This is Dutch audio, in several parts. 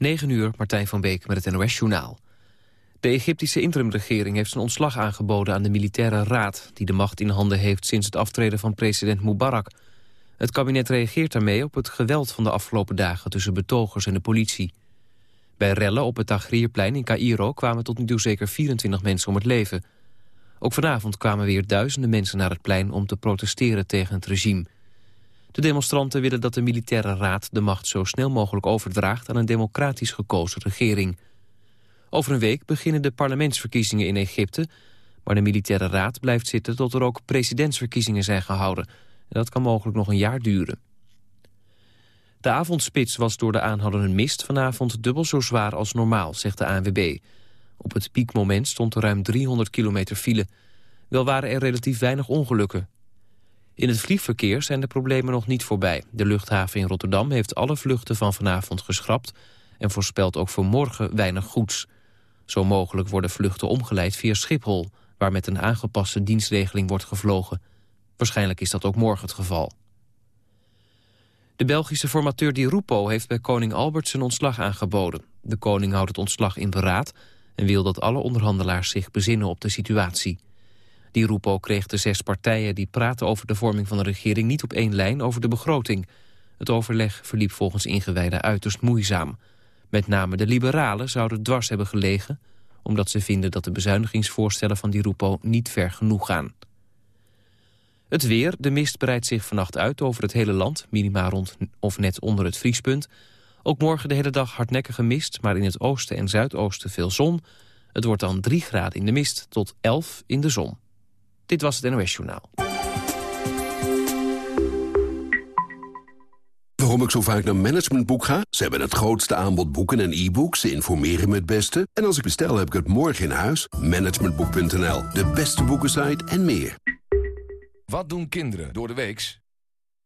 9 uur, Martijn van Beek met het NOS-journaal. De Egyptische interimregering heeft zijn ontslag aangeboden aan de militaire raad... die de macht in handen heeft sinds het aftreden van president Mubarak. Het kabinet reageert daarmee op het geweld van de afgelopen dagen... tussen betogers en de politie. Bij rellen op het Tahrirplein in Cairo kwamen tot nu toe zeker 24 mensen om het leven. Ook vanavond kwamen weer duizenden mensen naar het plein... om te protesteren tegen het regime... De demonstranten willen dat de militaire raad de macht zo snel mogelijk overdraagt aan een democratisch gekozen regering. Over een week beginnen de parlementsverkiezingen in Egypte, maar de militaire raad blijft zitten tot er ook presidentsverkiezingen zijn gehouden. En dat kan mogelijk nog een jaar duren. De avondspits was door de aanhoudende mist vanavond dubbel zo zwaar als normaal, zegt de ANWB. Op het piekmoment stond er ruim 300 kilometer file. Wel waren er relatief weinig ongelukken. In het vliegverkeer zijn de problemen nog niet voorbij. De luchthaven in Rotterdam heeft alle vluchten van vanavond geschrapt... en voorspelt ook voor morgen weinig goeds. Zo mogelijk worden vluchten omgeleid via Schiphol... waar met een aangepaste dienstregeling wordt gevlogen. Waarschijnlijk is dat ook morgen het geval. De Belgische formateur Di Rupo heeft bij koning Albert zijn ontslag aangeboden. De koning houdt het ontslag in beraad... en wil dat alle onderhandelaars zich bezinnen op de situatie... Die Rupo kreeg de zes partijen die praten over de vorming van de regering niet op één lijn over de begroting. Het overleg verliep volgens ingewijden uiterst moeizaam. Met name de liberalen zouden dwars hebben gelegen... omdat ze vinden dat de bezuinigingsvoorstellen van Di Rupo niet ver genoeg gaan. Het weer, de mist breidt zich vannacht uit over het hele land... minima rond of net onder het vriespunt. Ook morgen de hele dag hardnekkige mist... maar in het oosten en zuidoosten veel zon. Het wordt dan 3 graden in de mist tot 11 in de zon. Dit was het NOS Journaal. Waarom ik zo vaak naar Managementboek ga? Ze hebben het grootste aanbod boeken en e-books. Ze informeren me het beste. En als ik bestel, heb ik het morgen in huis. Managementboek.nl, de beste boekensite en meer. Wat doen kinderen door de weeks?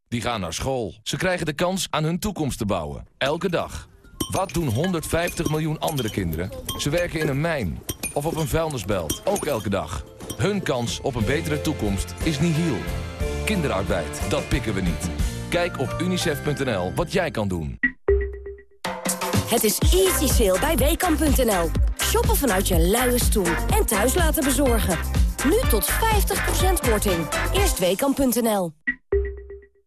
Die gaan naar school. Ze krijgen de kans aan hun toekomst te bouwen. Elke dag. Wat doen 150 miljoen andere kinderen? Ze werken in een mijn of op een vuilnisbelt. Ook elke dag. Hun kans op een betere toekomst is nihil. Kinderarbeid, dat pikken we niet. Kijk op unicef.nl wat jij kan doen. Het is easy sale bij WKAM.nl. Shoppen vanuit je luie stoel en thuis laten bezorgen. Nu tot 50% korting. Eerst WKAM.nl.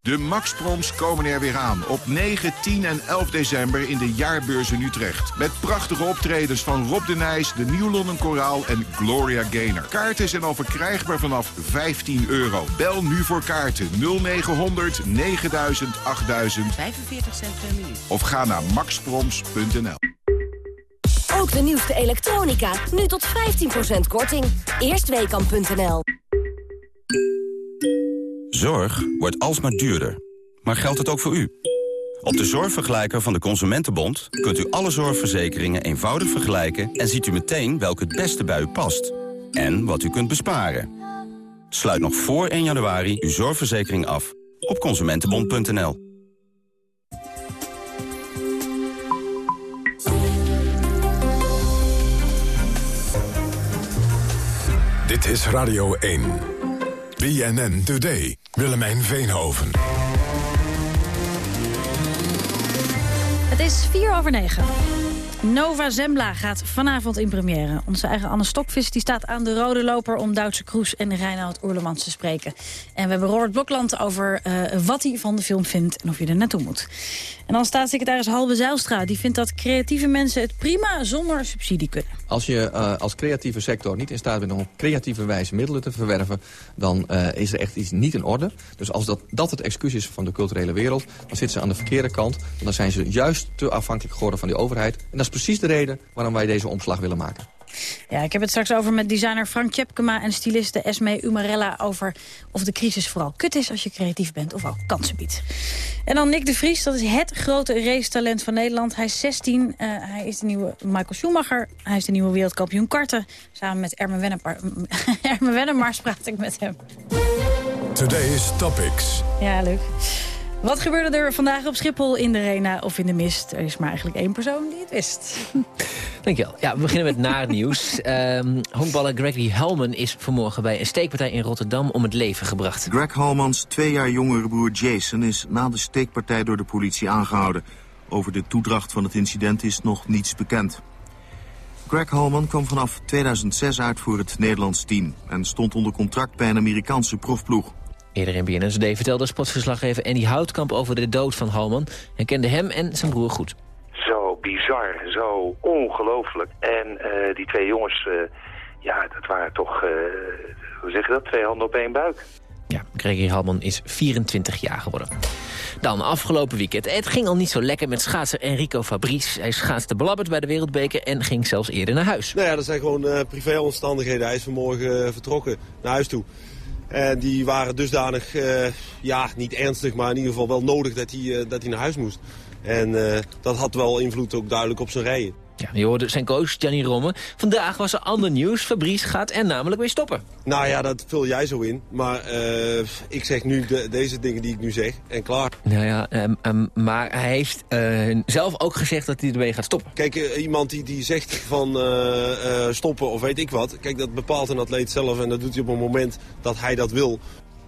De Max Proms komen er weer aan op 9, 10 en 11 december in de Jaarbeurs in Utrecht. Met prachtige optredens van Rob de Nijs, de Nieuw London Koraal en Gloria Gaynor. Kaarten zijn al verkrijgbaar vanaf 15 euro. Bel nu voor kaarten 0900 9000 8000 45 cent per minuut. of ga naar maxproms.nl. Ook de nieuwste elektronica. Nu tot 15% korting. Eerst WKAM.nl. Zorg wordt alsmaar duurder. Maar geldt het ook voor u? Op de zorgvergelijker van de Consumentenbond kunt u alle zorgverzekeringen eenvoudig vergelijken... en ziet u meteen welke het beste bij u past. En wat u kunt besparen. Sluit nog voor 1 januari uw zorgverzekering af op consumentenbond.nl. Dit is Radio 1. BNN Today. Willemijn Veenhoven. Het is 4 over 9. Nova Zembla gaat vanavond in première. Onze eigen Anne Stokvis die staat aan de rode loper... om Duitse Kroes en Reinoud Oerlemans te spreken. En we hebben Robert Blokland over eh, wat hij van de film vindt... en of je er naartoe moet. En dan staatssecretaris Halbe Zijlstra. Die vindt dat creatieve mensen het prima zonder subsidie kunnen. Als je uh, als creatieve sector niet in staat bent om op creatieve wijze middelen te verwerven... dan uh, is er echt iets niet in orde. Dus als dat, dat het excuus is van de culturele wereld... dan zitten ze aan de verkeerde kant. Dan zijn ze juist te afhankelijk geworden van die overheid. En is precies de reden waarom wij deze omslag willen maken. Ja, ik heb het straks over met designer Frank Tjepkema en styliste Esme Umarella... over of de crisis vooral kut is als je creatief bent of ook kansen biedt. En dan Nick de Vries, dat is het grote racetalent van Nederland. Hij is 16, uh, hij is de nieuwe Michael Schumacher. Hij is de nieuwe wereldkampioen karten. Samen met Ermen Wennemars, Ermen Wennemars praat ik met hem. Today's Topics. Ja, leuk. Wat gebeurde er vandaag op Schiphol in de arena of in de mist? Er is maar eigenlijk één persoon die het wist. Dankjewel. Ja, we beginnen met naar nieuws. Um, honkballer Gregory Helman is vanmorgen bij een steekpartij in Rotterdam om het leven gebracht. Greg Halmans twee jaar jongere broer Jason is na de steekpartij door de politie aangehouden. Over de toedracht van het incident is nog niets bekend. Greg Halman kwam vanaf 2006 uit voor het Nederlands team... en stond onder contract bij een Amerikaanse profploeg. Eerder in BNNSD vertelde sportverslaggever Andy Houtkamp over de dood van Halman. Hij kende hem en zijn broer goed. Zo bizar, zo ongelooflijk. En uh, die twee jongens, uh, ja, dat waren toch, uh, hoe zeg je dat, twee handen op één buik. Ja, Gregory Halman is 24 jaar geworden. Dan, afgelopen weekend. Het ging al niet zo lekker met schaatser Enrico Fabrice. Hij schaatste belabberd bij de Wereldbeker en ging zelfs eerder naar huis. Nou ja, dat zijn gewoon uh, privéomstandigheden. Hij is vanmorgen uh, vertrokken naar huis toe. En die waren dusdanig, uh, ja, niet ernstig, maar in ieder geval wel nodig dat hij, dat hij naar huis moest. En dat had wel invloed ook duidelijk op zijn rijden. Ja, je hoorde zijn coach Gianni Romme. Vandaag was er ander nieuws. Fabrice gaat er namelijk weer stoppen. Nou ja, dat vul jij zo in. Maar uh, ik zeg nu de, deze dingen die ik nu zeg en klaar. Nou ja, um, um, maar hij heeft uh, zelf ook gezegd dat hij ermee gaat stoppen. Kijk, uh, iemand die, die zegt van stoppen of weet ik wat. Kijk, dat bepaalt een atleet zelf en dat doet hij op een moment dat hij dat wil.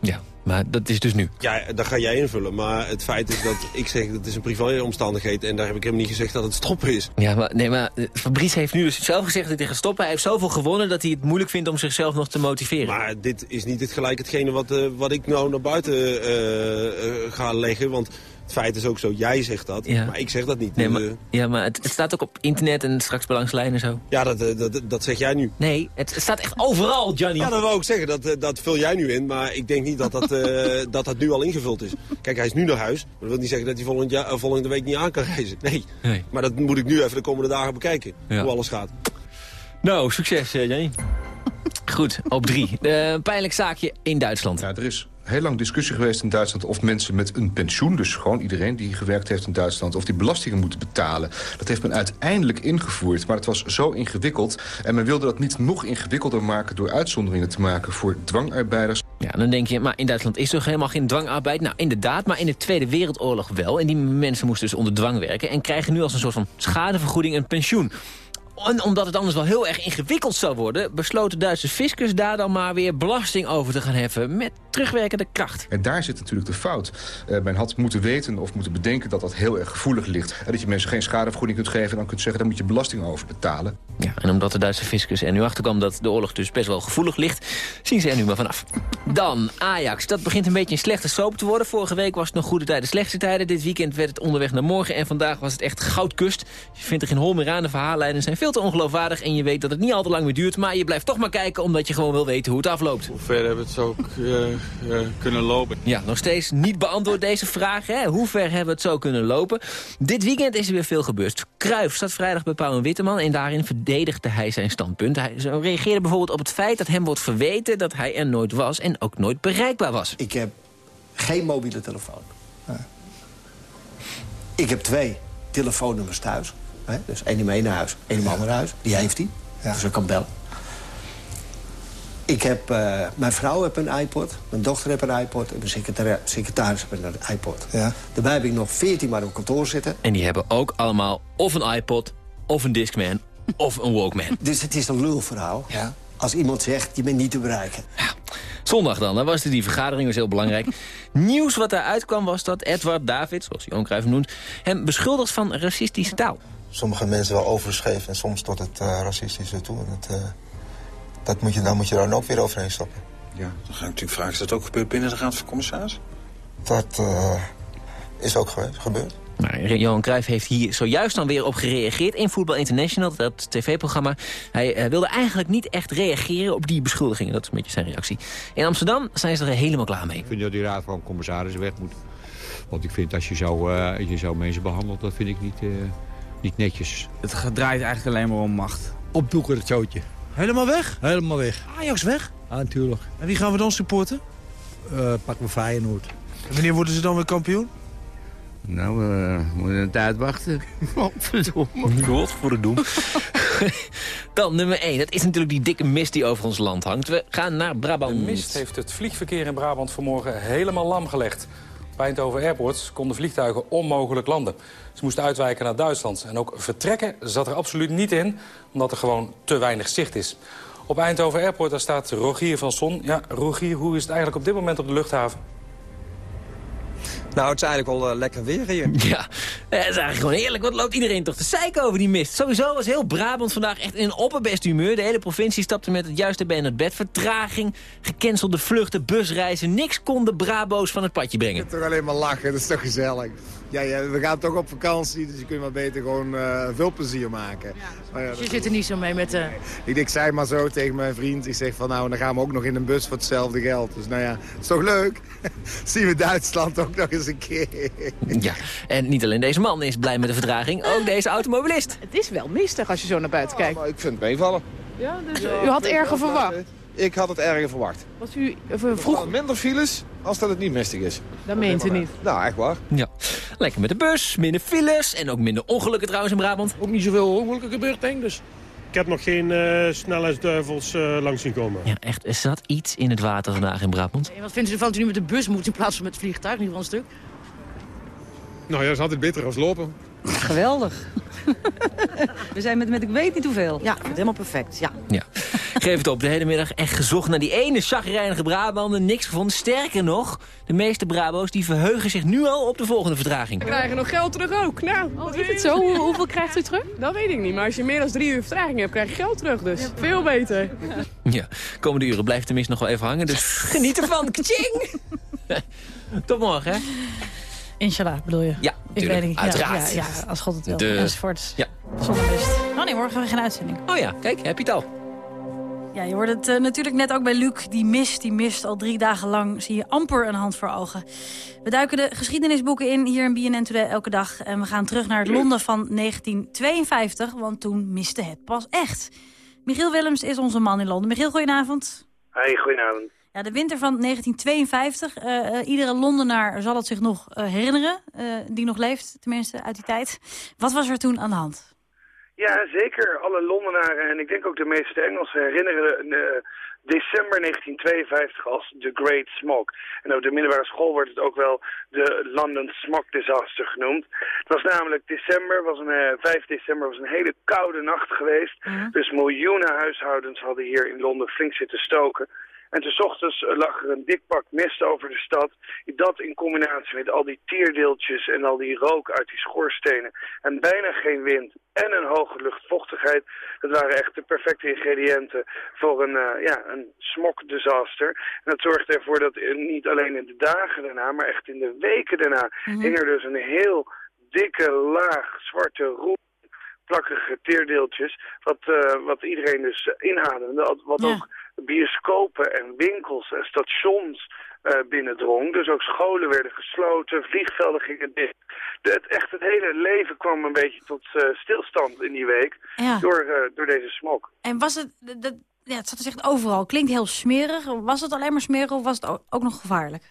Ja, maar dat is dus nu. Ja, dat ga jij invullen. Maar het feit is dat ik zeg dat het is een privéomstandigheid... en daar heb ik hem niet gezegd dat het stoppen is. Ja, maar, nee, maar Fabrice heeft nu dus zelf gezegd dat hij gaat stoppen. Hij heeft zoveel gewonnen dat hij het moeilijk vindt om zichzelf nog te motiveren. Maar dit is niet het gelijk hetgene wat, uh, wat ik nou naar buiten uh, uh, ga leggen. Want het feit is ook zo, jij zegt dat, ja. maar ik zeg dat niet. Nee, maar, ja, maar het, het, staat ook op internet en straks belangslijn en zo. Ja, dat, dat, dat zeg jij nu. Nee, het staat echt overal, Johnny. Ja, dat wil ik zeggen, dat, dat vul jij nu in. Maar ik denk niet dat dat, uh, dat dat nu al ingevuld is. Kijk, hij is nu naar huis. Maar dat wil niet zeggen dat hij volgend jaar, volgende week niet aan kan reizen. Nee. nee. Maar dat moet ik nu even de komende dagen bekijken, ja. hoe alles gaat. Nou, succes, Johnny. Goed, op drie. Uh, pijnlijk zaakje in Duitsland. Ja, er is heel lang discussie geweest in Duitsland... of mensen met een pensioen, dus gewoon iedereen die gewerkt heeft in Duitsland... of die belastingen moeten betalen. Dat heeft men uiteindelijk ingevoerd, maar het was zo ingewikkeld... en men wilde dat niet nog ingewikkelder maken... door uitzonderingen te maken voor dwangarbeiders. Ja, dan denk je, maar in Duitsland is er helemaal geen dwangarbeid. Nou, inderdaad, maar in de Tweede Wereldoorlog wel. En die mensen moesten dus onder dwang werken... en krijgen nu als een soort van schadevergoeding een pensioen. En omdat het anders wel heel erg ingewikkeld zou worden... besloot de Duitse fiscus daar dan maar weer belasting over te gaan heffen... met terugwerkende kracht. En daar zit natuurlijk de fout. Uh, men had moeten weten of moeten bedenken dat dat heel erg gevoelig ligt. En dat je mensen geen schadevergoeding kunt geven... dan kunt zeggen, daar moet je belasting over betalen. En omdat de Duitse fiscus er nu achter kwam dat de oorlog dus best wel gevoelig ligt... zien ze er nu maar vanaf. Dan Ajax. Dat begint een beetje een slechte soap te worden. Vorige week was het nog goede tijden, slechte tijden. Dit weekend werd het onderweg naar morgen. En vandaag was het echt goudkust. Je vindt er geen hol meer aan. De verhaallijnen zijn veel te ongeloofwaardig. En je weet dat het niet al te lang meer duurt. Maar je blijft toch maar kijken omdat je gewoon wil weten hoe het afloopt. Hoe ver hebben we het zo uh, uh, kunnen lopen? Ja, nog steeds niet beantwoord deze vraag. Hè? Hoe ver hebben we het zo kunnen lopen? Dit weekend is er weer veel gebeurd. Kruif zat vrijdag bij Pauw en Witteman. En daarin verdedigde hij zijn standpunt. Hij reageerde bijvoorbeeld op het feit dat hem wordt verweten... dat hij er nooit was en ook nooit bereikbaar was. Ik heb geen mobiele telefoon. Ik heb twee telefoonnummers thuis. Dus één in mijn ene huis, één in mijn andere huis. Die heeft hij. Ja. Dus ik kan bellen. Ik heb, uh, mijn vrouw heeft een iPod, mijn dochter heeft een iPod... en mijn secretar secretaris heeft een iPod. Ja. Daarbij heb ik nog veertien maar op kantoor zitten. En die hebben ook allemaal of een iPod, of een Discman, of een Walkman. Dus het is een lulverhaal. Ja. Als iemand zegt, je bent niet te bereiken. Ja. Zondag dan, dan was er die vergadering, was heel belangrijk. Nieuws wat daaruit kwam was dat Edward David, zoals Johan Cruijff hem noemt... hem beschuldigt van racistische taal. Sommige mensen wel overschreven en soms tot het uh, racistische toe. Dat, uh, dat moet je, daar moet je dan ook weer overheen stappen. Ja, dan ga ik natuurlijk vragen, is dat ook gebeurd binnen de Raad van Commissaris? Dat uh, is ook gebeurd. Maar Johan Cruijff heeft hier zojuist dan weer op gereageerd in Football International, dat tv-programma. Hij uh, wilde eigenlijk niet echt reageren op die beschuldigingen. Dat is een beetje zijn reactie. In Amsterdam zijn ze er helemaal klaar mee. Ik vind dat die raad van commissarissen weg moet. Want ik vind als je zo, uh, je zo mensen behandelt, dat vind ik niet, uh, niet netjes. Het draait eigenlijk alleen maar om macht. Opdoeken het zootje. Helemaal weg? Helemaal weg. Ajax weg? Ja, natuurlijk. En wie gaan we dan supporten? Uh, pak me Feyenoord. En wanneer worden ze dan weer kampioen? Nou, we uh, moeten een tijd wachten. Godverdomme. Godverdomme. Dan nummer 1. Dat is natuurlijk die dikke mist die over ons land hangt. We gaan naar Brabant. De mist heeft het vliegverkeer in Brabant vanmorgen helemaal lam gelegd. Op Eindhoven Airport konden vliegtuigen onmogelijk landen. Ze moesten uitwijken naar Duitsland. En ook vertrekken zat er absoluut niet in, omdat er gewoon te weinig zicht is. Op Eindhoven Airport daar staat Rogier van Son. Ja, Rogier, hoe is het eigenlijk op dit moment op de luchthaven? Nou, het is eigenlijk wel eh, lekker weer hier. Ja, het is eigenlijk gewoon heerlijk. Wat loopt iedereen toch te zeiken over die mist? Sowieso was heel Brabant vandaag echt in een opperbest humeur. De hele provincie stapte met het juiste been uit bed. Vertraging, gecancelde vluchten, busreizen. Niks kon de Brabo's van het padje brengen. toch alleen maar lachen, dat is toch gezellig. Ja, ja, we gaan toch op vakantie, dus je kunt maar beter gewoon eh, veel plezier maken. Maar ja, Dus je zit er niet zo mee met de... ik, ik zei maar zo tegen mijn vriend, ik zeg van nou, dan gaan we ook nog in een bus voor hetzelfde geld. Dus nou ja, is toch leuk? Zien we Duitsland ook nog eens een keer. Ja, en niet alleen deze man is blij met de vertraging, ook deze automobilist. Het is wel mistig als je zo naar buiten kijkt. Maar ik vind het meevallen. Ja, dus u had erger verwacht. Ik had het erger verwacht. Was u even vroeg... Minder files als dat het niet mistig is. Dat meent u niet. Nou, echt waar. Ja, lekker met de bus, minder files en ook minder ongelukken trouwens in Brabant. Ook niet zoveel ongelukken gebeurd, denk ik dus. Ik heb nog geen eh, snelheidsduivels eh, langs zien komen. Ja, echt, er zat iets in het water vandaag in Brabant. En wat vindt u ervan dat u nu met de bus moet in plaats van met het vliegtuig? Niet van een stuk. Nou ja, dat is altijd beter als lopen. Geweldig. We zijn met, met ik weet niet hoeveel. Ja, helemaal perfect, ja. Ja. Geef het op, de hele middag echt gezocht naar die ene chagrijnige Brabander. Niks gevonden. Sterker nog, de meeste Brabo's die verheugen zich nu al op de volgende vertraging. We krijgen nog geld terug ook. Nou, wat is het zo? Hoe- hoeveel krijgt u terug? Dat weet ik niet, maar als je meer dan drie uur vertraging hebt, krijg je geld terug. Dus veel beter. Ja, komende uren blijft de mist nog wel even hangen, dus geniet ervan. Kaching! Tot morgen, hè? Inshallah, bedoel je? Ja, Ik weet niet. Ja, uiteraard. Ja, ja, als God het wil. De- Enzovoort. Ja. Zonder mist. Oh nee, morgen hebben we geen uitzending. Oh ja, kijk, heb je het al. Ja, je hoort het eh, natuurlijk net ook bij Luc. Die mist, die mist al drie dagen lang. Zie je amper een hand voor ogen. We duiken de geschiedenisboeken in hier in BNN Today elke dag. En we gaan terug naar het Londen van 1952. Want toen miste het pas echt. Michiel Willems is onze man in Londen. Michiel, goedenavond. Hey, goedenavond. Ja, de winter van 1952. eh, eh, iedere Londenaar zal het zich nog eh, herinneren. die nog leeft, tenminste, uit die tijd. Wat was er toen aan de hand? Ja, zeker. Alle Londenaren en ik denk ook de meeste Engelsen herinneren eh, december 1952 als The Great Smog. En op de middelbare school wordt het ook wel de London Smog Disaster genoemd. Het was namelijk december, was een, eh, 5 december was een hele koude nacht geweest. Dus miljoenen huishoudens hadden hier in Londen flink zitten stoken. En toen 's ochtends lag er een dik pak mist over de stad. Dat in combinatie met al die tierdeeltjes en al die rook uit die schoorstenen. En bijna geen wind en een hoge luchtvochtigheid. Dat waren echt de perfecte ingrediënten voor een, eh, ja, een smokdisaster. En dat zorgde ervoor dat niet alleen in de dagen daarna, maar echt in de weken daarna... hing er dus een heel dikke laag zwarte roep plakkige teerdeeltjes, wat, eh, wat iedereen dus eh, inademde. Wat ook bioscopen en winkels en stations eh, binnendrong. Dus ook scholen werden gesloten, vliegvelden gingen dicht. De, het, echt het hele leven kwam een beetje tot eh, stilstand in die week Ja. door, eh, door deze smog. En was het... Dat, ja, het zat er echt overal. Klinkt heel smerig. Was het alleen maar smerig of was het ook nog gevaarlijk?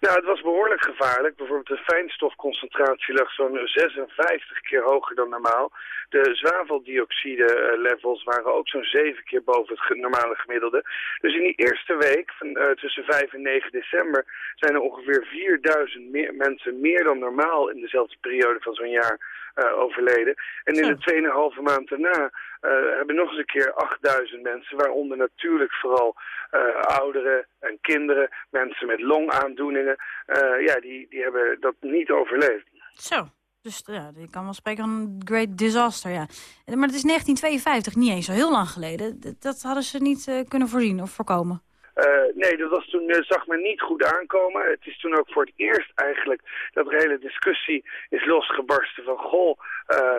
Nou, het was behoorlijk gevaarlijk. Bijvoorbeeld de fijnstofconcentratie lag zo'n 56 keer hoger dan normaal. De zwaveldioxide-levels waren ook zo'n 7 keer boven het normale gemiddelde. Dus in die eerste week, van, eh, tussen 5 en 9 december, zijn er ongeveer 4000 meer, mensen meer dan normaal in dezelfde periode van zo'n jaar eh, overleden. En in de 2,5 maand daarna eh, hebben nog eens een keer 8000 mensen, waaronder natuurlijk vooral eh, ouderen en kinderen, mensen met longaandoeningen, eh, ja, die, die hebben dat niet overleefd. Zo. Dus ja, je kan wel spreken van een great disaster, ja. Maar het is 1952, niet eens zo heel lang geleden. Dat hadden ze niet kunnen voorzien of voorkomen. Nee, dat was toen, zag men niet goed aankomen. Het is toen ook voor het eerst eigenlijk dat er hele discussie is losgebarsten van... goh, eh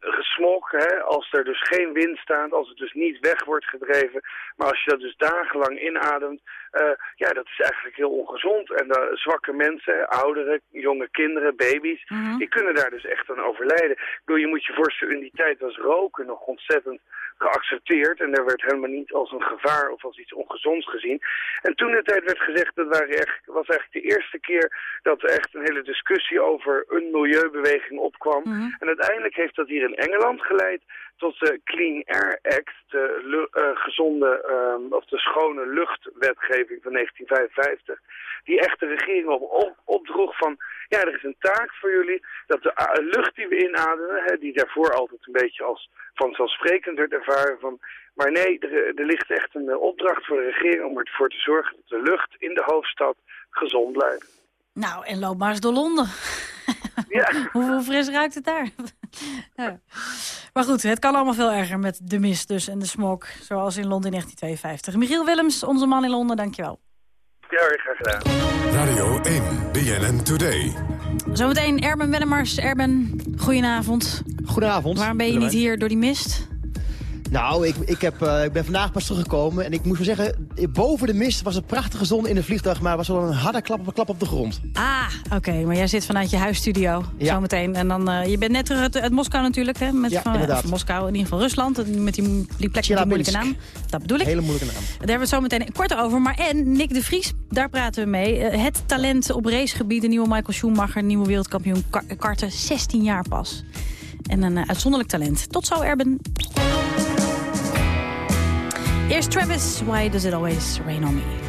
gesmok, hè, als er dus geen wind staat, als het dus niet weg wordt gedreven. Maar als je dat dus dagenlang inademt, eh, ja, dat is eigenlijk heel ongezond. En de zwakke mensen, ouderen, jonge kinderen, baby's, die kunnen daar dus echt aan overlijden. Ik bedoel, je moet je voorstellen, in die tijd was roken nog ontzettend geaccepteerd. En er werd helemaal niet als een gevaar of als iets ongezonds gezien. En toen de tijd werd gezegd, dat waren echt, was eigenlijk de eerste keer dat er echt een hele discussie over een milieubeweging opkwam. En uiteindelijk heeft dat hier Engeland geleid tot de Clean Air Act, de eh, gezonde ehm, of de schone luchtwetgeving van 1955, die echt de regering op, op, opdroeg van, ja, er is een taak voor jullie, dat de a- lucht die we inademen, hè, die daarvoor altijd een beetje als vanzelfsprekend werd ervaren van, maar nee, er, er ligt echt een eh, opdracht voor de regering om ervoor te zorgen dat de lucht in de hoofdstad gezond blijft. Nou, en loop maar eens door Londen. hoe, hoe fris ruikt het daar? ja. Maar goed, het kan allemaal veel erger met de mist dus en de smog. Zoals in Londen in 1952. Michiel Willems, onze man in Londen, dankjewel. Ja, graag gedaan. Radio 1, BNN Today. Zometeen Erben Wennemars. Erben, goedenavond. Goedenavond. Waarom ben je niet hier door die mist? Nou, ik, ik, heb, uh, ik ben vandaag pas teruggekomen en ik moet wel zeggen, boven de mist was het prachtige zon in het vliegtuig, maar was wel een harde klap op, een klap op de grond. Ah, oké, maar jij zit vanuit je huisstudio ja. zometeen. En dan, uh, je bent net terug uit, uit Moskou natuurlijk, hè? Met, ja, van, inderdaad. Moskou, in ieder geval Rusland, met die, die plek met die moeilijke naam. Dat bedoel ik. Hele moeilijke naam. Daar hebben we het zo meteen kort over. Maar en Nick de Vries, daar praten we mee. Uh, het talent op racegebied, de nieuwe Michael Schumacher, nieuwe wereldkampioen karten, 16 jaar pas. En een uitzonderlijk talent. Tot zo, Erben. Eerst Travis, Why Does It Always Rain On Me?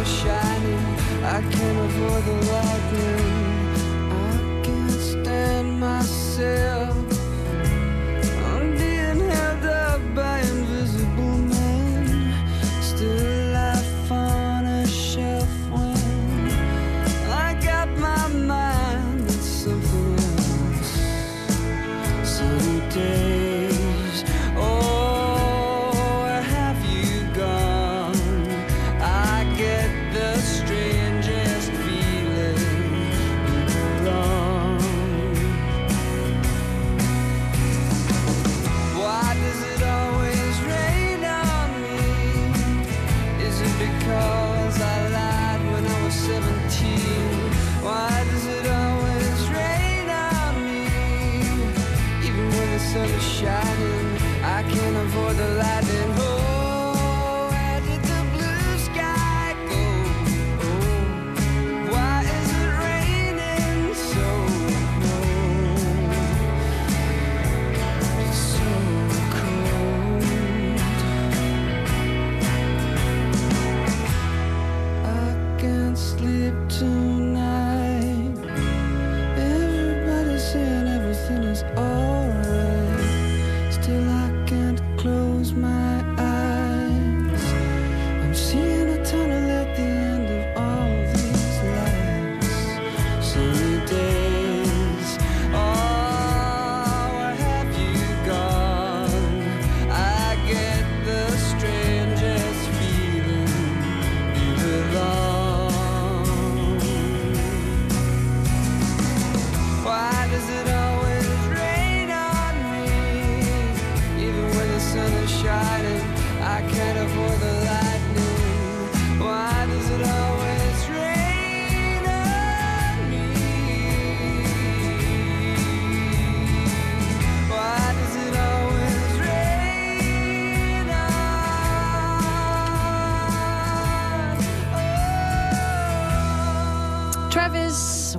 are shining. I can't avoid the lightning.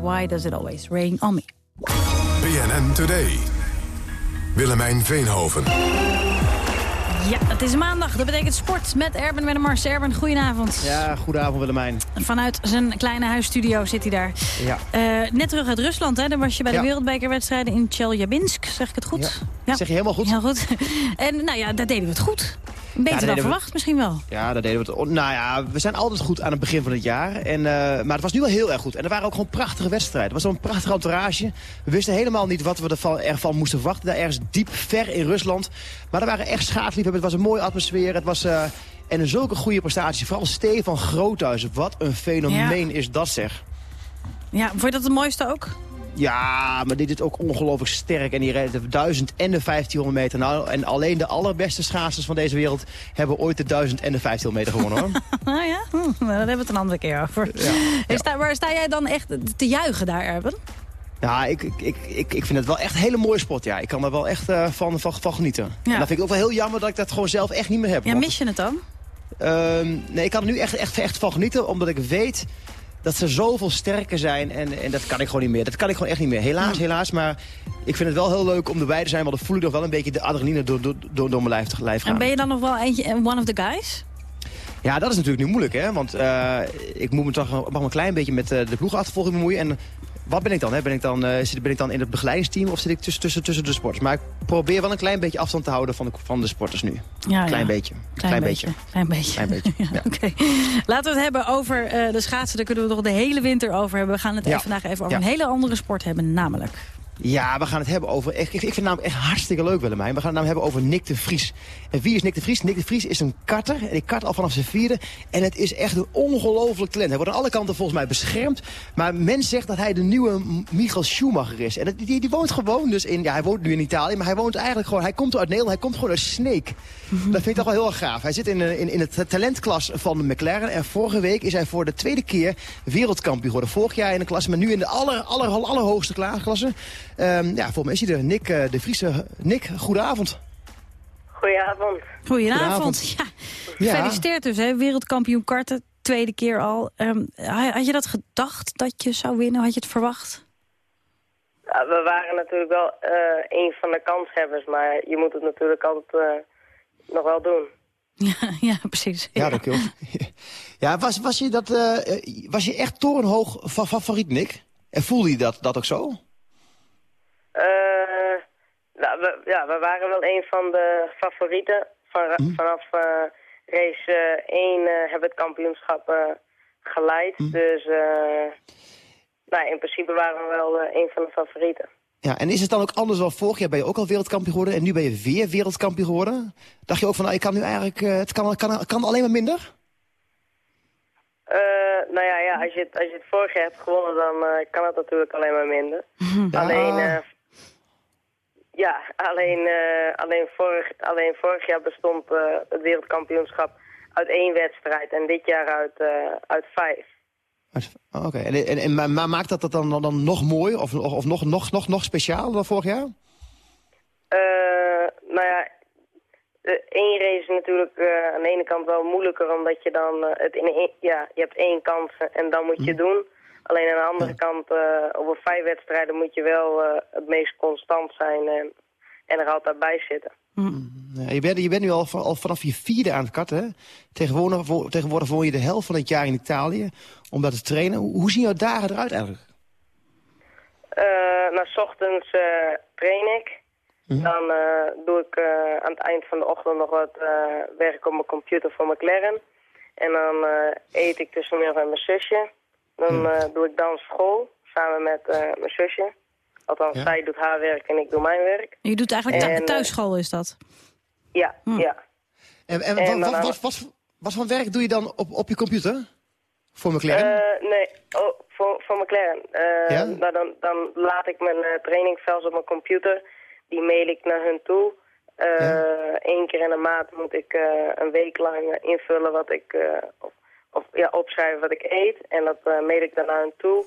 Why Does It Always Rain On Me? BNN Today. Willemijn Veenhoven. Ja, het is maandag. Dat betekent sport met Erben Wennemars. Erben, goedenavond. Ja, goedenavond Willemijn. Vanuit zijn kleine huisstudio zit hij daar. Ja. Uh, net terug uit Rusland, hè? Daar was je bij de ja. wereldbekerwedstrijden in Chelyabinsk. Zeg ik het goed? Ja. ja. Zeg je helemaal goed. Heel goed. En nou ja, daar deden we het goed. Beter ja, dan verwacht we... misschien wel. Ja, daar deden we het. Nou ja, we zijn altijd goed aan het begin van het jaar. En, uh, maar het was nu wel heel erg goed. En er waren ook gewoon prachtige wedstrijden. Het was een prachtige entourage. We wisten helemaal niet wat we ervan, ervan moesten verwachten. Daar ergens diep ver in Rusland. Maar er waren echt schaatsliefhebbers. Het was een mooie atmosfeer. Het was... Uh, En zulke goede prestaties. Vooral Stefan Groothuizen. Wat een fenomeen is dat zeg. Ja, vond je dat het mooiste ook? Ja, maar dit is ook ongelooflijk sterk. En die rijdt de 1000 en de 1500 meter. Nou, en alleen de allerbeste schaatsers van deze wereld... hebben ooit de 1000 en de 1500 meter gewonnen, hoor. Nou ja, hm, nou, daar hebben we het een andere keer over. Hey, sta, waar sta jij dan echt te juichen daar, Erben? Ja, ik, ik, ik, ik, vind het wel echt een hele mooie sport. Ja. Ik kan er wel echt eh, van, van, van genieten. En dat vind ik ook wel heel jammer dat ik dat gewoon zelf echt niet meer heb. Ja, want- mis je het dan? Ehm, nee, ik kan er nu echt, echt, echt van genieten, omdat ik weet dat ze zoveel sterker zijn. En, en dat kan ik gewoon niet meer. Dat kan ik gewoon echt niet meer. Helaas, helaas. Maar ik vind het wel heel leuk om erbij te zijn. Want dan voel ik nog wel een beetje de adrenaline door, door, door, door mijn lijf, lijf gaan. En ben je dan nog wel eentje, eh, one of the guys? Ja, dat is natuurlijk nu moeilijk, hè. Want eh, ik moet me toch mag me een klein beetje met eh, de ploegachtervolging bemoeien. En wat ben ik dan? Hè? Ben, ik dan eh, zit, ben ik dan in het begeleidingsteam of zit ik tussen, tussen, tussen de sporters? Maar ik probeer wel een klein beetje afstand te houden van de, van de sporters nu. Ja, klein ja. beetje. Klein, beetje. Klein beetje. Klein beetje. Ja, Oké. Laten we het hebben over eh, de schaatsen. Daar kunnen we nog de hele winter over hebben. We gaan het even vandaag even over een hele andere sport hebben. Namelijk... Ja, we gaan het hebben over... Ik, ik ik vind het namelijk echt hartstikke leuk, Willemijn. We gaan het namelijk hebben over Nick de Vries. En wie is Nick de Vries? Nick de Vries is een karter. En ik kart al vanaf zijn vierde. En het is echt een ongelooflijk talent. Hij wordt aan alle kanten volgens mij beschermd. Maar men zegt dat hij de nieuwe Michael Schumacher is. En dat- die, die woont gewoon dus in... Ja, hij woont nu in Italië. Maar hij woont eigenlijk gewoon... Hij komt uit Nederland. Hij komt gewoon uit Sneek. Dat vind ik toch wel heel erg gaaf. Hij zit in, eh, in, in het talentklas van de McLaren. En vorige week is hij voor de tweede keer wereldkampioen geworden. Vorig jaar in de klasse, maar nu in de aller, aller, allerhoogste kla- klasse. Ehm, ja, voor mij is hij er. Nick eh, de Vriese. Nick, goedenavond. Goedenavond. Goedenavond. Ja. Ja. Gefeliciteerd dus, hè. wereldkampioen karten. Tweede keer al. Ehm, had je dat gedacht dat je zou winnen? Had je het verwacht? Ja, we waren natuurlijk wel eh, een van de kanshebbers, maar je moet het natuurlijk altijd eh, nog wel doen. Ja, ja precies. Ja, dat klopt. Ja, was, was, je dat, eh, eh, was je echt torenhoog fa favoriet, Nick? En voelde je dat, dat ook zo? Eh, nou, we, ja, we waren wel een van de favorieten. Van, Vanaf eh, race 1 hebben we het kampioenschap eh, geleid. Dus eh, nou, in principe waren we wel eh, een van de favorieten. Ja, en is het dan ook anders dan vorig jaar ben je ook al wereldkampioen geworden en nu ben je weer wereldkampioen geworden? Dacht je ook van, nou, ik kan nu eigenlijk, eh, het kan, kan, kan alleen maar minder? Eh, nou ja, ja als, je het, als je het vorig jaar hebt gewonnen, dan eh, kan het natuurlijk alleen maar minder. Ja. Alleen, eh, ja, alleen, eh, alleen, vorig, alleen vorig jaar bestond eh, het wereldkampioenschap uit één wedstrijd en dit jaar uit, eh, uit vijf. Oh, Oké, en, en, en, maar- maakt dat dat dan, dan, dan nog mooi of, of, of nog, nog, nog, nog speciaal dan vorig jaar? Eh, nou ja, de één race is natuurlijk aan de ene kant wel moeilijker, omdat je dan het in één, ja, je hebt één kans en dan moet je het doen. Alleen aan de andere kant, eh, over vijf wedstrijden moet je wel eh, het meest constant zijn en, en er altijd bij zitten. Ja, je, bent, je bent nu al, al vanaf je vierde aan het karten. hè? Tegenwoordig, wo- tegenwoordig woon je de helft van het jaar in Italië om dat te trainen. Hoe, hoe zien jouw dagen eruit eigenlijk? Eh nou, s ochtends eh, train ik. Dan eh, doe ik aan het eind van de ochtend nog wat werk op mijn computer voor McLaren. En dan eet ik tussenmiddag met mijn zusje. Dan eh, doe ik dansschool samen met eh, mijn zusje. Althans, zij doet haar werk en ik doe mijn werk. Je doet eigenlijk En, eh, thuisschool, is dat? Ja, ja. En, en, En wat, dan- wat, wat, wat, wat voor werk doe je dan op, op je computer? Voor McLaren? Eh, nee, oh, voor, voor McLaren. Eh, Ja? nou, dan, dan laat ik mijn uh, trainingvels op mijn computer. Die mail ik naar hun toe. Eén keer in de maand moet ik eh, een week lang invullen wat ik... eh, of, ja, opschrijven wat ik eet. En dat eh, mail ik dan naar hun toe.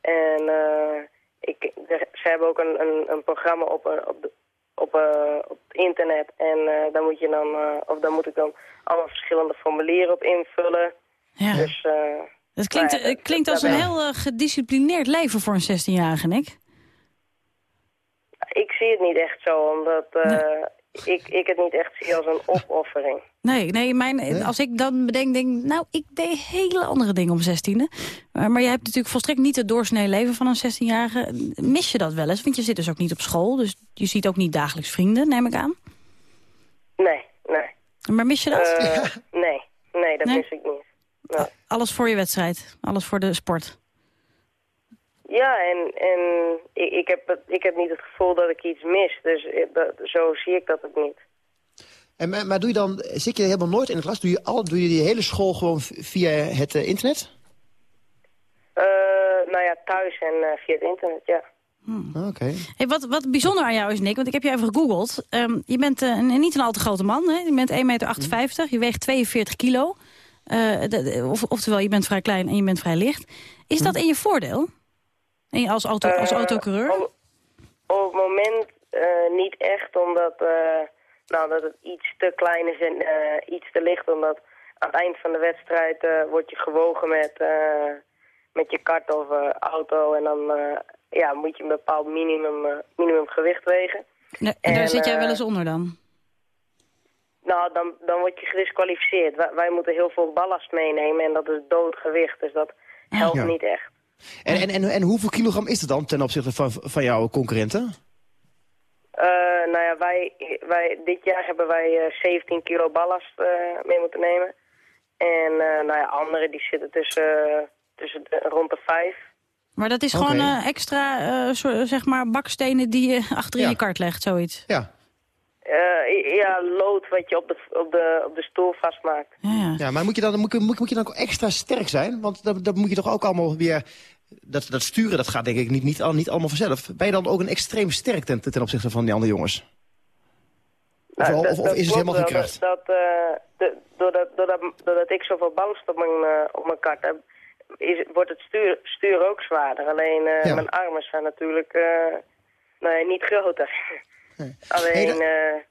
En eh, ik, ze hebben ook een, een, een programma op, eh, op, de, op, op het internet. En daar moet je dan, of daar moet ik dan allemaal verschillende formulieren op invullen. Ja. Dus, eh, Dat klinkt, nou ja, eh, klinkt dat- als een dat- heel gedisciplineerd leven voor een 16-jarige, Nick. Ik zie het niet echt zo, omdat ik, ik het niet echt zie als een opoffering. Nee, nee mijn, als ik dan bedenk, denk ik, nou, ik deed hele andere dingen om 16e. Maar, maar je hebt natuurlijk volstrekt niet het doorsnee leven van een 16-jarige. Mis je dat wel eens? Want je zit dus ook niet op school, dus je ziet ook niet dagelijks vrienden, neem ik aan. Nee, nee. Maar mis je dat? Eh, nee, nee, dat Nee? mis ik niet. Nee. Alles voor je wedstrijd, alles voor de sport. Ja, en, en ik, ik, heb het, ik heb niet het gevoel dat ik iets mis, dus eh, dat, zo zie ik dat ook niet. En, maar, maar doe je dan, zit je helemaal nooit in de klas? Doe je, al, doe je die hele school gewoon via het eh, internet? Eh, nou ja, thuis en eh, via het internet, ja. Oké. Hey, wat, wat bijzonder aan jou is, Nick, want ik heb je even gegoogeld. Ehm, je bent een, niet een al te grote man, hè? je bent 1,58 meter, je weegt 42 kilo. Eh, de- de- of, oftewel, je bent vrij klein en je bent vrij licht. Is dat in je voordeel? En als, auto, als autocoureur? Op, op het moment eh, niet echt, omdat eh, nou, dat het iets te klein is en eh, iets te licht. Omdat aan het eind van de wedstrijd eh word je gewogen met, eh, met je kart of auto. En dan eh, ja, moet je een bepaald minimum, minimum gewicht wegen. Nee, en daar en, zit jij wel eens onder dan? Nou, dan, dan word je gedisqualificeerd. Wij, wij moeten heel veel ballast meenemen en dat is doodgewicht. Dus dat helpt Ja. niet echt. En, en, en, en hoeveel kilogram is het dan ten opzichte van, van jouw concurrenten? Eh, nou ja, wij, wij, dit jaar hebben wij eh, 17 kilo ballast eh, mee moeten nemen. En eh, nou ja, anderen die zitten tussen, eh, tussen de, rond de 5. Maar dat is gewoon eh, extra, eh, zeg maar, bakstenen die je achter in Ja. je kart legt, zoiets. Ja. Eh, ja, lood wat je op de, op de, op de stoel vastmaakt. Ja, maar moet je dan, moet, je- moet, moet je dan ook extra sterk zijn? Want dat, dat moet je toch ook allemaal weer... Dat, dat sturen, dat gaat denk ik niet, niet, al, niet allemaal vanzelf. Ben je dan ook een extreem sterk ten, ten opzichte van die andere jongens? Of, Nou, dat- of is het helemaal geen kracht? Dat, dat, eh, de- doordat, doordat, doordat ik zoveel ballast op mijn, eh, op mijn kart heb, is, wordt het stuur, stuur ook zwaarder. Alleen eh, Ja. mijn armen zijn natuurlijk nee, niet groter. Alleen, Hey,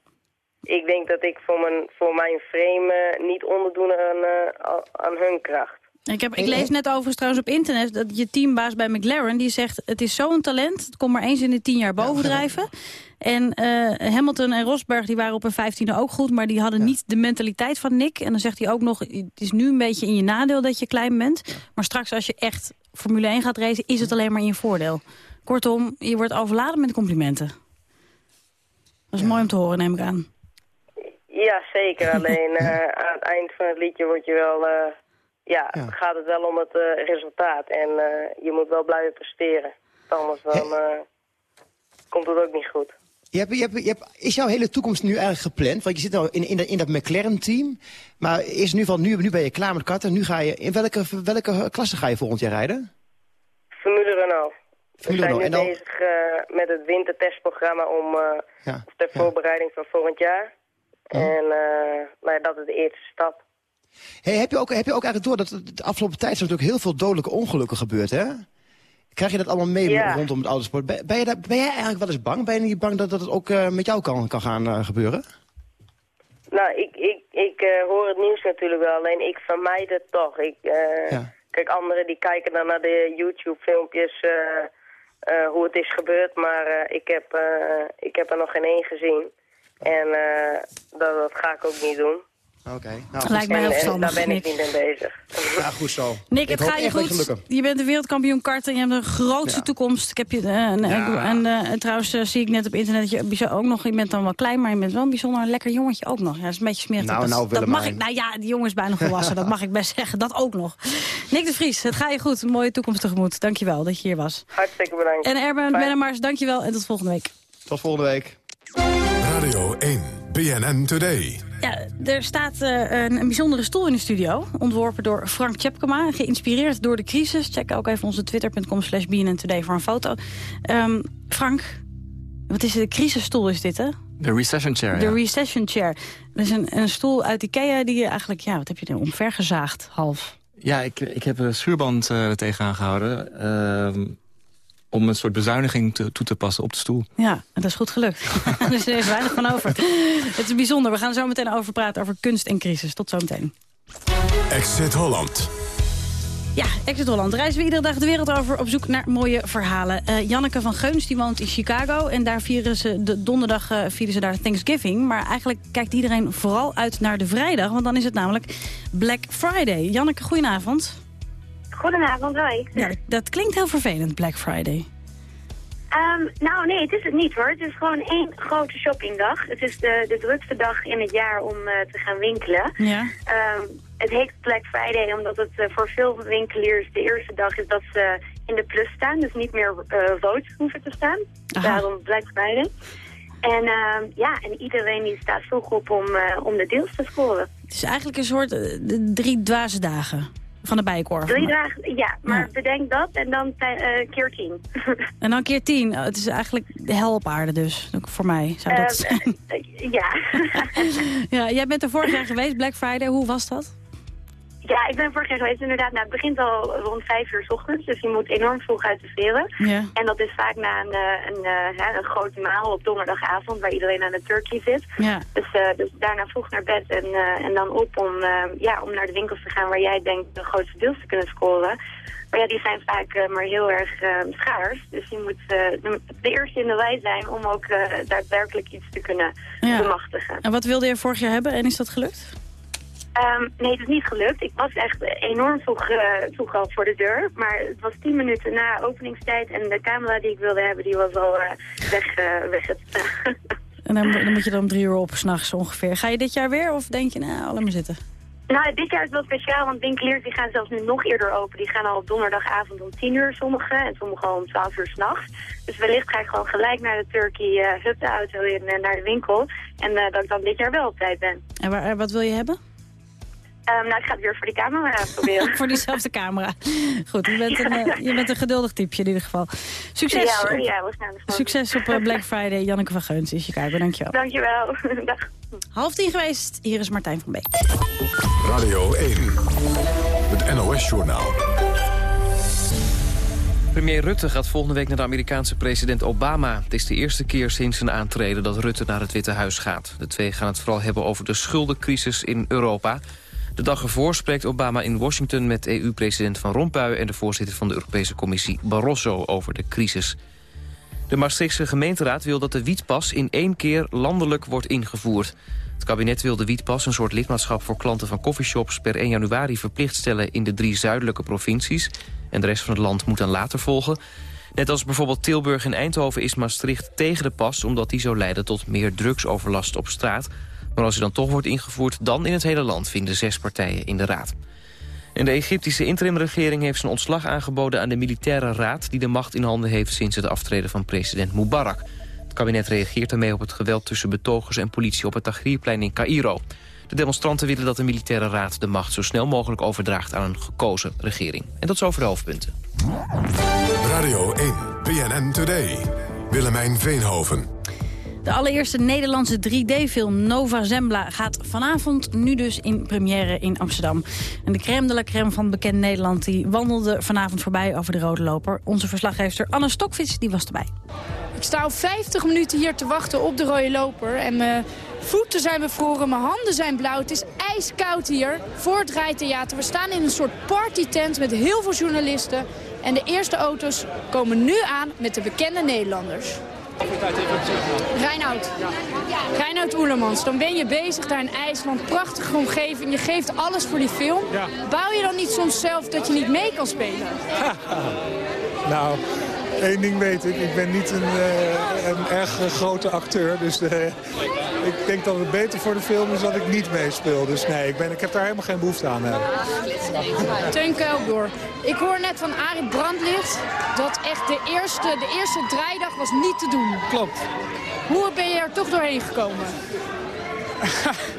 ik denk dat ik voor mijn, voor mijn frame niet onderdoen aan, aan- aan hun kracht. Ik, heb, ik lees net overigens trouwens op internet dat je teambaas bij McLaren... die zegt, het is zo'n talent, het komt maar eens in de tien jaar bovendrijven. En eh, Hamilton en Rosberg die waren op een vijftiende ook goed... maar die hadden niet de mentaliteit van Nick. En dan zegt hij ook nog, het is nu een beetje in je nadeel dat je klein bent. Maar straks als je echt Formule 1 gaat racen, is het alleen maar in je voordeel. Kortom, je wordt overladen met complimenten. Dat is mooi om te horen, neem ik aan. Ja, zeker. Alleen eh, aan het eind van het liedje word je wel, eh, ja, gaat het wel om het eh, resultaat. En eh, je moet wel blijven presteren. Anders dan eh, komt het ook niet goed. Je hebt, je hebt, je hebt, is jouw hele toekomst nu eigenlijk gepland? Want je zit nou in, in, dat- in dat McLaren-team. Maar is nu van, nu, nu ben je klaar met karten. Nu ga je, in welke, welke klasse ga je volgend jaar rijden? Formule Renault. We zijn nu Renault. En dan- bezig met het wintertestprogramma om, Ja, ter voorbereiding van volgend jaar. En eh, nou ja, dat is de eerste stap. Hey, heb, je ook, heb je ook eigenlijk door dat de afgelopen tijd zijn natuurlijk heel veel dodelijke ongelukken gebeurd, hè? Krijg je dat allemaal mee Ja. rondom het autosport? Ben, ben, je daar, ben jij eigenlijk wel eens bang? Ben je niet bang dat, dat het ook eh, met jou kan, kan gaan eh, gebeuren? Nou, ik, ik, ik eh, hoor het nieuws natuurlijk wel, alleen ik vermijd het toch. Ik, Kijk, anderen die kijken dan naar de YouTube-filmpjes hoe het is gebeurd, maar ik, heb, ik heb er nog geen één gezien. En dat, dat ga ik ook niet doen. Oké. Lijkt mij heel verstandig, Daar ben ik niet mee bezig. Ja, goed zo. Nick, het gaat je je goed. Je bent de wereldkampioen karten. Je hebt de grootste toekomst. Ik heb je, eh, en, en, eh, en trouwens eh, zie ik net op internet dat je ook nog... Je bent dan wel klein, maar je bent wel een bijzonder lekker jongetje ook nog. Ja, dat is een beetje smerig. Nou, dat, nou, dat mag ik. Nou ja, die jongen is bijna volwassen. dat mag ik best zeggen. Dat ook nog. Nick de Vries, het gaat je goed. Een mooie toekomst tegemoet. Dankjewel dat je hier was. Hartstikke bedankt. En Erben Wennemars, dankjewel. En tot volgende week. Tot volgende week. Radio 1, BNN Today. Ja, er staat eh, een, een bijzondere stoel in de studio. Ontworpen door Frank Tjepkema. Geïnspireerd door de crisis. Check ook even onze twitter.com slash Today voor een foto. Ehm, Frank, wat is het? Een crisisstoel is dit, hè? De recession chair, De ja. recession chair. Dat is een, een stoel uit Ikea die je eigenlijk... Ja, wat heb je er omvergezaagd, half? Ja, ik, ik heb een schuurband er tegenaan gehouden... ehm, om een soort bezuiniging te- toe te passen op de stoel. Ja, dat is goed gelukt. dus er is weinig van over. Het is bijzonder. We gaan er zo meteen over praten, over kunst en crisis. Tot zometeen. Exit Holland. Ja, Exit Holland. Reizen we iedere dag de wereld over op zoek naar mooie verhalen. Eh, Janneke van Geuns die woont in Chicago. En daar vieren ze de donderdag eh, vieren ze daar Thanksgiving. Maar eigenlijk kijkt iedereen vooral uit naar de vrijdag. Want dan is het namelijk Black Friday. Janneke, goedenavond. Goedenavond, hoi. Ja, dat klinkt heel vervelend, Black Friday. Ehm, nou, nee, het is het niet hoor. Het is gewoon één grote shoppingdag. Het is de, de drukste dag in het jaar om eh, te gaan winkelen. Ja. Ehm, het heet Black Friday omdat het eh, voor veel winkeliers de eerste dag is dat ze in de plus staan. Dus niet meer eh rood hoeven te staan. Aha. Daarom Black Friday. En ehm, ja, en iedereen die staat vroeg op om, om de deals te scoren. Het is eigenlijk een soort de drie dwaze dagen van de Bijenkorf. Drie dagen, ja, maar bedenk dat en dan eh, keer tien. En dan keer tien. Oh, het is eigenlijk de hel op aarde dus, voor mij zou dat Eh, zijn. eh, ja. Ja, jij bent er vorig jaar geweest, Black Friday. Hoe was dat? Ja, ik ben vorig jaar geweest inderdaad. Nou, het begint al rond vijf uur s ochtends, dus je moet enorm vroeg uit de veren. Ja. En dat is vaak na een, eh, een, eh, een groot maal op donderdagavond waar iedereen aan de turkey zit. Ja. Dus, eh, dus daarna vroeg naar bed en, en dan op om, ja, om naar de winkels te gaan waar jij denkt de grootste deals te kunnen scoren. Maar ja, die zijn vaak maar heel erg schaars. Dus je moet de, de eerste in de rij zijn om ook daadwerkelijk iets te kunnen Ja. bemachtigen. En wat wilde je vorig jaar hebben en is dat gelukt? Ehm, nee, het is niet gelukt. Ik was echt enorm vroeg, eh, vroeg al voor de deur. Maar het was tien minuten na openingstijd. En de camera die ik wilde hebben, die was al eh, weg, eh weg En dan, dan moet je dan om drie uur op s'nachts ongeveer. Ga je dit jaar weer of denk je, nou, maar zitten? Nou, dit jaar is wel speciaal, want winkeliers die gaan zelfs nu nog eerder open. Die gaan al op donderdagavond om 10 uur sommigen en sommigen al om 12 uur s'nachts. Dus wellicht ga ik gewoon gelijk naar de Turkey, hup de auto in en naar de winkel. En dat ik dan dit jaar wel op tijd ben. En waar, wat wil je hebben? Ehm, nou, ik ga het weer voor de camera proberen. Voor diezelfde camera. Goed, je bent, een, eh, je bent een geduldig typje in ieder geval. Succes, Ja hoor, op, ja, we gaan succes op eh, Black Friday. Janneke van Geuns is je kijker, dankjewel. Dankjewel. Dag. Half tien geweest, hier is Martijn van Beek. Radio 1. Het NOS-journaal. Premier Rutte gaat volgende week naar de Amerikaanse president Obama. Het is de eerste keer sinds zijn aantreden dat Rutte naar het Witte Huis gaat. De twee gaan het vooral hebben over de schuldencrisis in Europa. De dag ervoor spreekt Obama in Washington met EU-president Van Rompuy... en de voorzitter van de Europese Commissie Barroso over de crisis. De Maastrichtse gemeenteraad wil dat de wietpas in één keer landelijk wordt ingevoerd. Het kabinet wil de wietpas, een soort lidmaatschap voor klanten van coffeeshops... per 1 januari verplicht stellen in de drie zuidelijke provincies. En de rest van het land moet dan later volgen. Net als bijvoorbeeld Tilburg en Eindhoven is Maastricht tegen de pas... omdat die zou leiden tot meer drugsoverlast op straat. Maar als hij dan toch wordt ingevoerd, dan in het hele land... vinden zes partijen in de raad. En de Egyptische interimregering heeft zijn ontslag aangeboden aan de militaire raad... die de macht in handen heeft sinds het aftreden van president Mubarak. Het kabinet reageert daarmee op het geweld tussen betogers en politie... op het Tahrirplein in Cairo. De demonstranten willen dat de militaire raad de macht zo snel mogelijk overdraagt aan een gekozen regering. En tot zover de hoofdpunten. Radio 1. BNN Today. Willemijn Veenhoven. De allereerste Nederlandse 3D-film Nova Zembla gaat vanavond nu dus in première in Amsterdam. En de crème de la crème van bekend Nederland die wandelde vanavond voorbij over de rode loper. Onze verslaggever Anne Stokvits die was erbij. Ik sta al 50 minuten hier te wachten op de rode loper. En mijn voeten zijn bevroren, mijn handen zijn blauw. Het is ijskoud hier voor het rijtheater. We staan in een soort partytent met heel veel journalisten. En de eerste auto's komen nu aan met de bekende Nederlanders. Reinoud. Reinoud Oelemans, dan ben je bezig daar in IJsland. Prachtige omgeving, je geeft alles voor die film. Bouw je dan niet soms zelf dat je niet mee kan spelen? Nou, één ding weet ik. Ik ben niet een, eh, een erg grote acteur. Dus eh, ik denk dat het beter voor de film is dat ik niet meespeel. Dus nee, ik, ben, ik heb daar helemaal geen behoefte aan. eh. Teun Kuildoor. Ik hoor net van Arie Brandlicht dat echt de eerste, de eerste draaidag was niet te doen. Klopt. Hoe ben je er toch doorheen gekomen?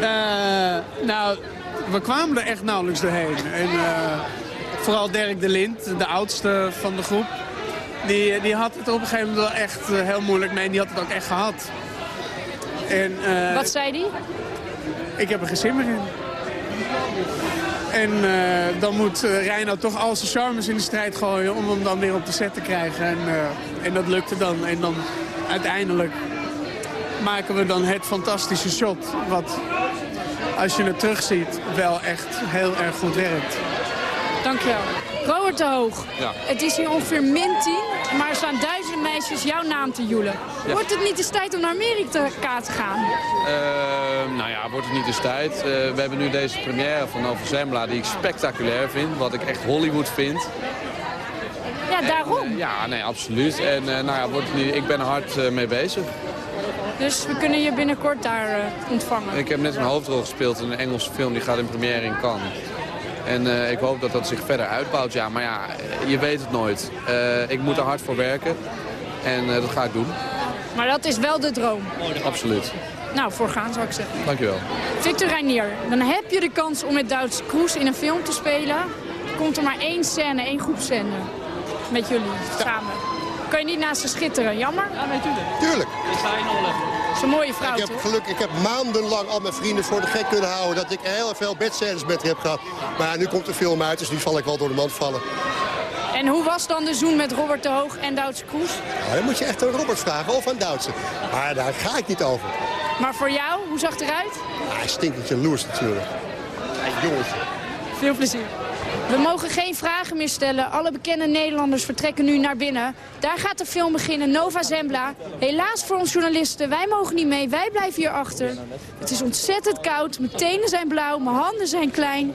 Eh, nou, we kwamen er echt nauwelijks doorheen. En eh, vooral Dirk de Lind, de oudste van de groep... die, die had het op een gegeven moment wel echt eh, heel moeilijk mee. En die had het ook echt gehad. En, eh, Wat zei die? Ik heb er geen zin meer in. En eh, dan moet Reinoud toch al zijn charmes in de strijd gooien om hem dan weer op de set te krijgen. En, uh, en dat lukte dan. En dan uiteindelijk maken we dan het fantastische shot. Wat, als je het terugziet, wel echt heel erg goed werkt. Dankjewel. Robert de Hoog, Ja. het is hier ongeveer min 10, maar er staan duizenden meisjes jouw naam te joelen. Ja. Wordt het niet eens tijd om naar Amerika te gaan? Uh, nou ja, wordt het niet eens tijd. Uh, we hebben nu deze première van Nova Zembla die ik spectaculair vind. Wat ik echt Hollywood vind. Ja, daarom. En, uh, ja, nee, absoluut. En nou ja, wordt nu, ik ben er hard mee bezig. Dus we kunnen je binnenkort daar ontvangen? Ik heb net een hoofdrol gespeeld in een Engelse film. Die gaat in première in Cannes. En uh, ik hoop dat dat zich verder uitbouwt. Ja, maar ja, je weet het nooit. Uh, ik moet er hard voor werken. En uh, dat ga ik doen. Maar dat is wel de droom. Absoluut. Nou, voor gaan zou ik zeggen. Dankjewel. Victor Reinier, dan heb je de kans om met Duits Kroes in een film te spelen. Komt er maar één scène, één groepscène. Met jullie samen. Kan je niet naast ze schitteren? Jammer? Ja, natuurlijk. Tuurlijk. Dat is een mooie vrouw, Ik heb geluk, ik heb maandenlang al mijn vrienden voor de gek kunnen houden... dat ik heel veel bedscènes met heb gehad. Maar nu komt de film uit, dus nu zal ik wel door de mand vallen. En hoe was dan de zoen met Robert de Hoog en Duits Kroes? Nou, dan moet je echt aan Robert vragen of aan Duitse. Maar daar ga ik niet over. Maar voor jou, hoe zag het eruit? Ah, Hij stinkt jaloers natuurlijk. Hey, jongetje. Veel plezier. We mogen geen vragen meer stellen. Alle bekende Nederlanders vertrekken nu naar binnen. Daar gaat de film beginnen, Nova Zembla. Helaas voor ons journalisten, wij mogen niet mee. Wij blijven hier achter. Het is ontzettend koud, mijn tenen zijn blauw, mijn handen zijn klein.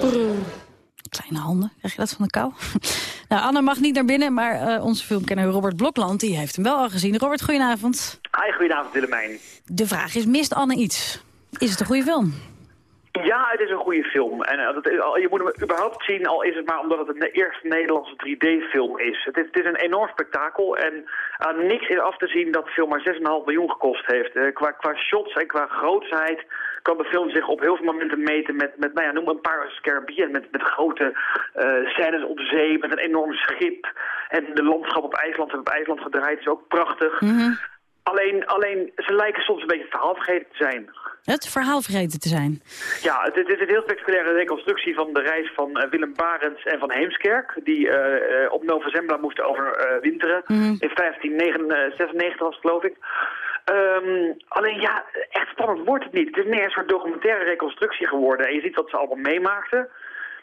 Brrr. Kleine handen, krijg je dat van de kou? nou, Anne mag niet naar binnen, maar eh, onze filmkenner Robert Blokland... die heeft hem wel al gezien. Robert, goedenavond. Hi, goedenavond Willemijn. De vraag is, mist Anne iets? Is het een goede film? Ja, het is een goede film. En eh, dat, je moet hem überhaupt zien, al is het maar omdat het een eerste Nederlandse 3D-film is. Het, is. het is een enorm spektakel en aan niks is af te zien dat de film maar 6,5 miljoen gekost heeft. Eh, qua, qua shots en qua grootsheid kan de film zich op heel veel momenten meten met, met nou ja, noem een paar Caribbean, met, met grote eh, scènes op zee, met een enorm schip. En de landschap op IJsland hebben op IJsland gedraaid, is ook prachtig. Alleen, alleen, ze lijken soms een beetje verhaal vergeten te zijn. Het verhaal vergeten te zijn. Ja, het, het is een heel spectaculaire reconstructie van de reis van eh, Willem Barents en van Heemskerk. Die eh, eh, op Nova Zembla moesten overwinteren. Mhm. In 1596 was het, geloof ik. Ehm, alleen ja, echt spannend wordt het niet. Het is meer een soort documentaire reconstructie geworden. En je ziet wat ze allemaal meemaakten.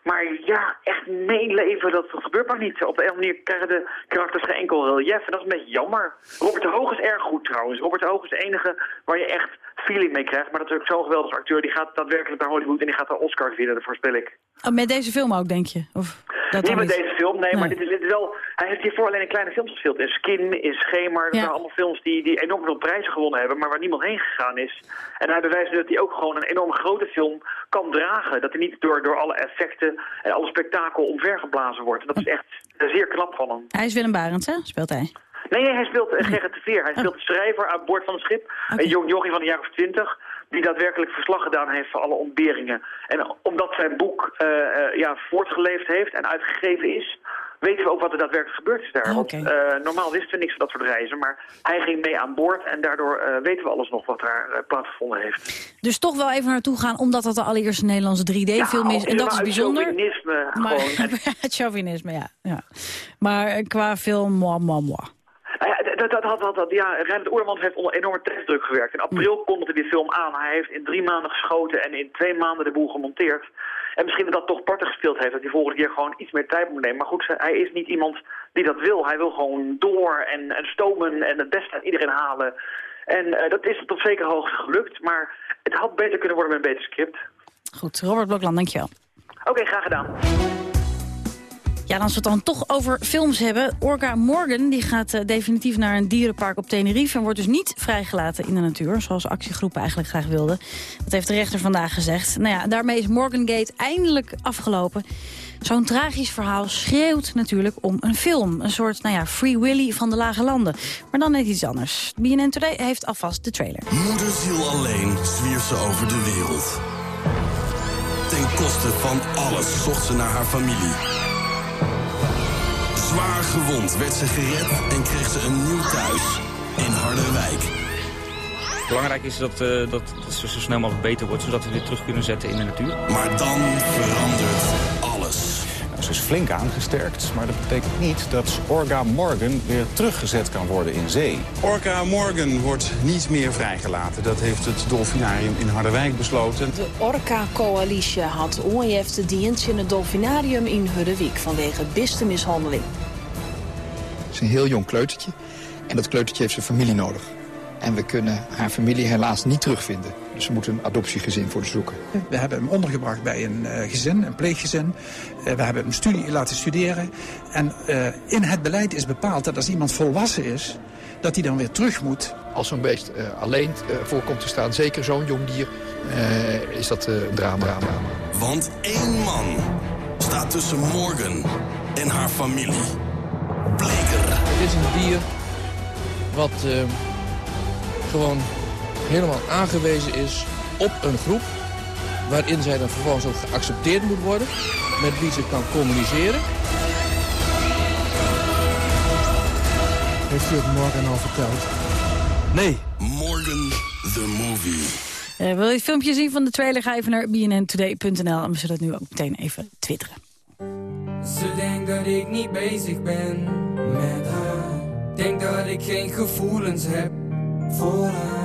Maar ja, echt meeleven, dat gebeurt maar niet. Op de een manier krijgen de karakters geen enkel relief. En dat is een beetje jammer. Robert de Hoog is erg goed trouwens. Robert de Hoog is de enige waar je echt feeling mee krijgt. Maar dat is ook zo'n geweldige acteur. Die gaat daadwerkelijk naar Hollywood en die gaat de Oscar winnen, dat voorspel ik. Oh, met deze film ook, denk je? Of dat niet met deze film, nee, maar dit is, dit is wel... Hij heeft hiervoor alleen in kleine films gespeeld. In Skin, in Schemer, dat Ja. zijn allemaal films die, die enorm veel prijzen gewonnen hebben, maar waar niemand heen gegaan is. En hij bewijst nu dat hij ook gewoon een enorm grote film kan dragen. Dat hij niet door, door alle effecten en alle spektakel omvergeblazen wordt. Dat is echt zeer knap van hem. Hij is Willem Barends, hè? Speelt hij? Nee, nee, hij speelt uh, Gerrit de Veer. Hij speelt de schrijver aan boord van het schip. Een jong jochie van de jaar of twintig. Die daadwerkelijk verslag gedaan heeft van alle ontberingen. En omdat zijn boek uh, uh, ja, voortgeleefd heeft en uitgegeven is... weten we ook wat er daadwerkelijk gebeurd is daar. Want uh, normaal wisten we niks van dat soort reizen. Maar hij ging mee aan boord en daardoor weten we alles nog wat daar plaatsgevonden heeft. Dus toch wel even naartoe gaan omdat dat de allereerste Nederlandse 3D-film ja, is. En dat is bijzonder. chauvinisme maar, gewoon. het chauvinisme, ja. ja. Maar qua film, moi, moi, moi. Nou ja, dat, dat, dat, ja, Reinhard Oerlemans heeft onder enorme testdruk gewerkt. In april kondigde die film aan. Hij heeft in drie maanden geschoten en in twee maanden de boel gemonteerd. En misschien dat dat toch parten gespeeld heeft, dat hij volgende keer gewoon iets meer tijd moet nemen. Maar goed, hij is niet iemand die dat wil. Hij wil gewoon door en, en stomen en het beste uit iedereen halen. En uh, dat is tot zeker hoogte gelukt. Maar het had beter kunnen worden met een beter script. Goed, Robert Blokland, dankjewel. Oké, okay, graag gedaan. Ja, als we het dan toch over films hebben. Orca Morgan die gaat uh, definitief naar een dierenpark op Tenerife... en wordt dus niet vrijgelaten in de natuur... zoals actiegroepen eigenlijk graag wilden. Dat heeft de rechter vandaag gezegd. Nou ja, daarmee is Morgangate eindelijk afgelopen. Zo'n tragisch verhaal schreeuwt natuurlijk om een film. Een soort, nou ja, Free Willy van de lage landen. Maar dan net iets anders. BNN Today heeft alvast de trailer. Moederziel alleen zwierf ze over de wereld. Ten koste van alles zocht ze naar haar familie. Zwaar gewond werd ze gered en kreeg ze een nieuw thuis in Harderwijk. Belangrijk is dat, uh, dat, dat ze zo snel mogelijk beter wordt, zodat we weer terug kunnen zetten in de natuur. Maar dan verandert alles. Ze is flink aangesterkt, maar dat betekent niet dat Orga Morgan weer teruggezet kan worden in zee. Orca Morgan wordt niet meer vrijgelaten. Dat heeft het Dolfinarium in Harderwijk besloten. De Orca-coalitie had ongeëfte dienst in het Dolfinarium in Huddewiek vanwege bistemishandeling. Het is een heel jong kleutertje en dat kleutertje heeft zijn familie nodig. En we kunnen haar familie helaas niet terugvinden. Dus we moeten een adoptiegezin voor zoeken. We hebben hem ondergebracht bij een uh, gezin, een pleeggezin. Uh, we hebben hem studie laten studeren. En uh, in het beleid is bepaald dat als iemand volwassen is... dat hij dan weer terug moet. Als zo'n beest alleen voorkomt te staan, zeker zo'n jong dier... is dat een drama. drama. Want één man staat tussen Morgan en haar familie. Bleker. Het is een dier wat eh, gewoon helemaal aangewezen is op een groep... waarin zij dan vervolgens ook geaccepteerd moet worden... met wie ze kan communiceren. Heeft u het morgen al verteld? Nee. Morgan the Movie. Eh, wil je het filmpje zien van de trailer? Ga even naar bnntoday.nl en we zullen het nu ook meteen even twitteren. Ze denkt dat ik niet bezig ben met haar. Denk dat ik geen gevoelens heb voor haar.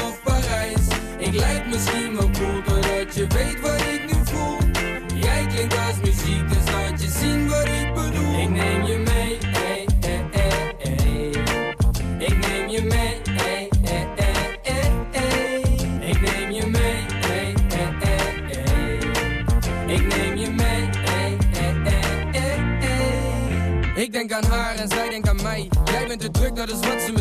Ik lijk misschien wel cool, doordat je weet wat ik nu voel.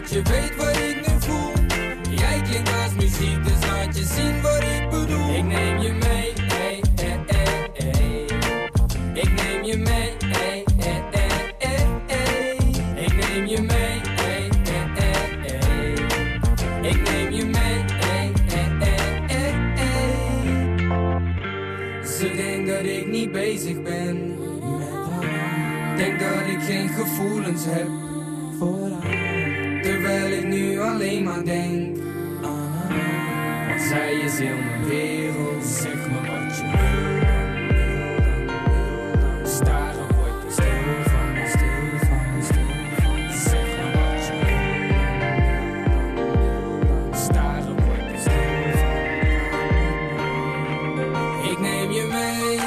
doordat je weet wat ik nu voel. Jij klinkt als muziek, dus laat je zien wat ik bedoel. Ik neem je mee, ey, ey, ey, ey. Ik neem je mee, ey, ey, ey, ey, ey. Ik neem je mee, ey, ey, ey, ey. Ik neem je mee, ey, ey, ey, ey, ey. Ze denkt dat ik niet bezig ben. Denk dat ik geen gevoelens heb voor. Alleen maar denk aan zij is heel mijn wereld. Zeg me wat je wil dan. Staren word ik stil van, stil van, stil van. Zeg me wat je wil dan. Staren word ik stil. Ik neem je mee.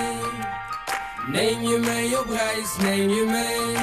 Neem je mee op reis, neem je mee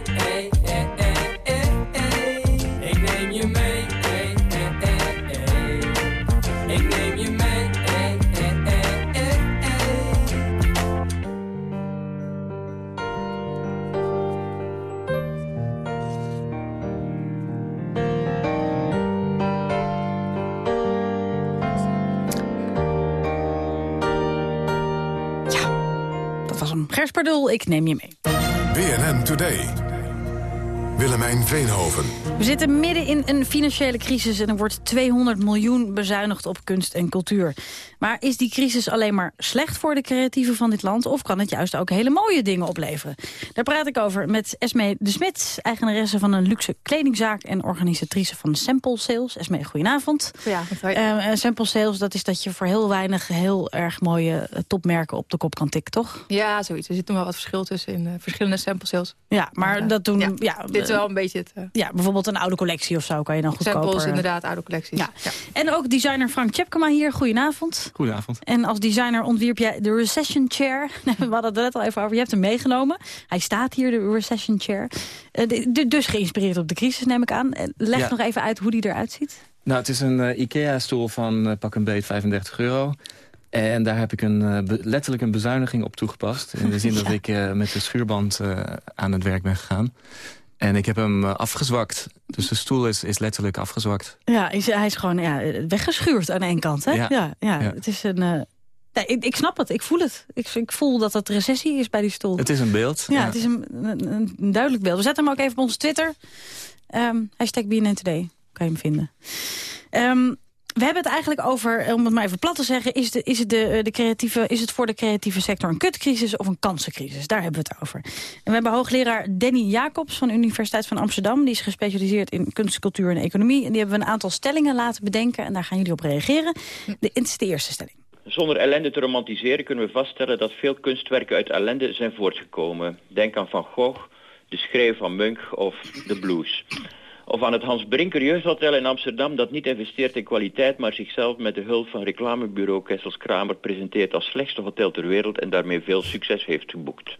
ik neem je mee. BNN Today. Willemijn Veenhoven. We zitten midden in een financiële crisis en er wordt 200 miljoen bezuinigd op kunst en cultuur. Maar is die crisis alleen maar slecht voor de creatieven van dit land of kan het juist ook hele mooie dingen opleveren? Daar praat ik over met Esme de Smit, eigenaresse van een luxe kledingzaak en organisatrice van Sample Sales. Esme, goedenavond. Goedenavond. Eh, eh, Sample Sales, dat is dat je voor heel weinig heel erg mooie eh, topmerken op de kop kan tikken, toch? Ja, zoiets. Er zit nog wel wat verschil tussen in eh, verschillende sample sales. Ja, maar dat doen... ja, Ja, dit is wel een beetje het... eh, Ja, bijvoorbeeld een oude collectie of zo kan je dan goedkoper... samples, inderdaad, oude collecties. Ja. En ook designer Frank Tjepkema hier. Goedenavond. Goedenavond. En als designer ontwierp jij de Recession Chair. We hadden het er net al even over. Je hebt hem meegenomen. Hij staat hier, de Recession Chair. Eh, de- de- dus geïnspireerd op de crisis, neem ik aan. Eh, Leg Ja. nog even uit hoe die eruit ziet. Nou, het is een IKEA-stoel van pak een beet 35 euro. En daar heb ik een, letterlijk een bezuiniging op toegepast. In de zin dat Ja. ik eh, met de schuurband eh, aan het werk ben gegaan. En ik heb hem eh, afgezwakt. Dus de stoel is, is letterlijk afgezwakt. Ja, hij is gewoon ja, weggeschuurd aan één kant. Hè? Ja. Ja. Ja, Ja. Het is een... eh, nee, ik, ik snap het, ik voel het. Ik, ik voel dat het recessie is bij die stoel. Het is een beeld. Ja, het is een, een, een duidelijk beeld. We zetten hem ook even op onze Twitter. Ehm hashtag BNN Today. Kan je hem vinden. Ehm, we hebben het eigenlijk over, om het maar even plat te zeggen... is, de, is, het de, de creatieve, is het voor de creatieve sector een kutcrisis of een kansencrisis? Daar hebben we het over. En we hebben hoogleraar Danny Jacobs van de Universiteit van Amsterdam. Die is gespecialiseerd in kunst, cultuur en economie. En die hebben we een aantal stellingen laten bedenken. En daar gaan jullie op reageren. De, dit is de eerste stelling. Zonder ellende te romantiseren kunnen we vaststellen dat veel kunstwerken uit ellende zijn voortgekomen. Denk aan Van Gogh, de schreeuw van Munch of de blues. Of aan het Hans Brinker Jeugdhotel in Amsterdam dat niet investeert in kwaliteit, maar zichzelf met de hulp van reclamebureau Kessels Kramer presenteert als slechtste hotel ter wereld en daarmee veel succes heeft geboekt.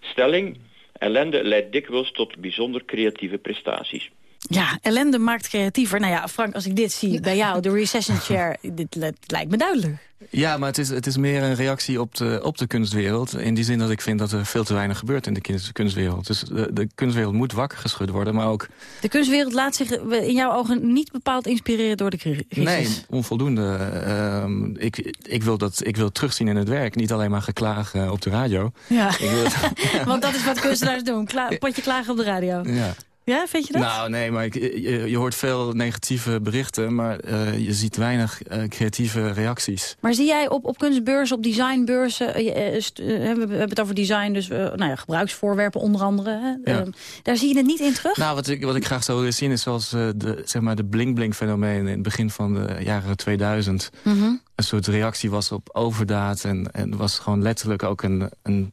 Stelling, ellende leidt dikwijls tot bijzonder creatieve prestaties. Ja, ellende maakt creatiever. Nou ja, Frank, als ik dit zie bij jou, de recession chair, dit li- lijkt me duidelijk. Ja, maar het is, het is meer een reactie op de, op de kunstwereld. In die zin dat ik vind dat er veel te weinig gebeurt in de kunst- kunstwereld. Dus de, de kunstwereld moet wakker geschud worden, maar ook... De kunstwereld laat zich eh, in jouw ogen niet bepaald inspireren door de cri- crisis. Nee, onvoldoende. Ehm, ik, ik, wil dat, ik wil terugzien in het werk. Niet alleen maar geklagen op de radio. Ja, Ik wil, want dat is wat kunstenaars doen. Kla potje klagen op de radio. ja. Ja, vind je dat? Nou, nee, maar ik, je, je hoort veel negatieve berichten... maar eh, je ziet weinig eh, creatieve reacties. Maar zie jij op, op kunstbeurzen, op designbeurzen... eh, eh, eh, we hebben het over design, dus eh, nou ja, gebruiksvoorwerpen onder andere. Hè? Ja. Ehm, daar zie je het niet in terug? Nou, wat ik, wat ik graag zou willen zien is zoals eh, de, zeg maar de bling-bling-fenomeen... in het begin van de jaren 2000. Mhm. Een soort reactie was op overdaad... en, en was gewoon letterlijk ook een, een,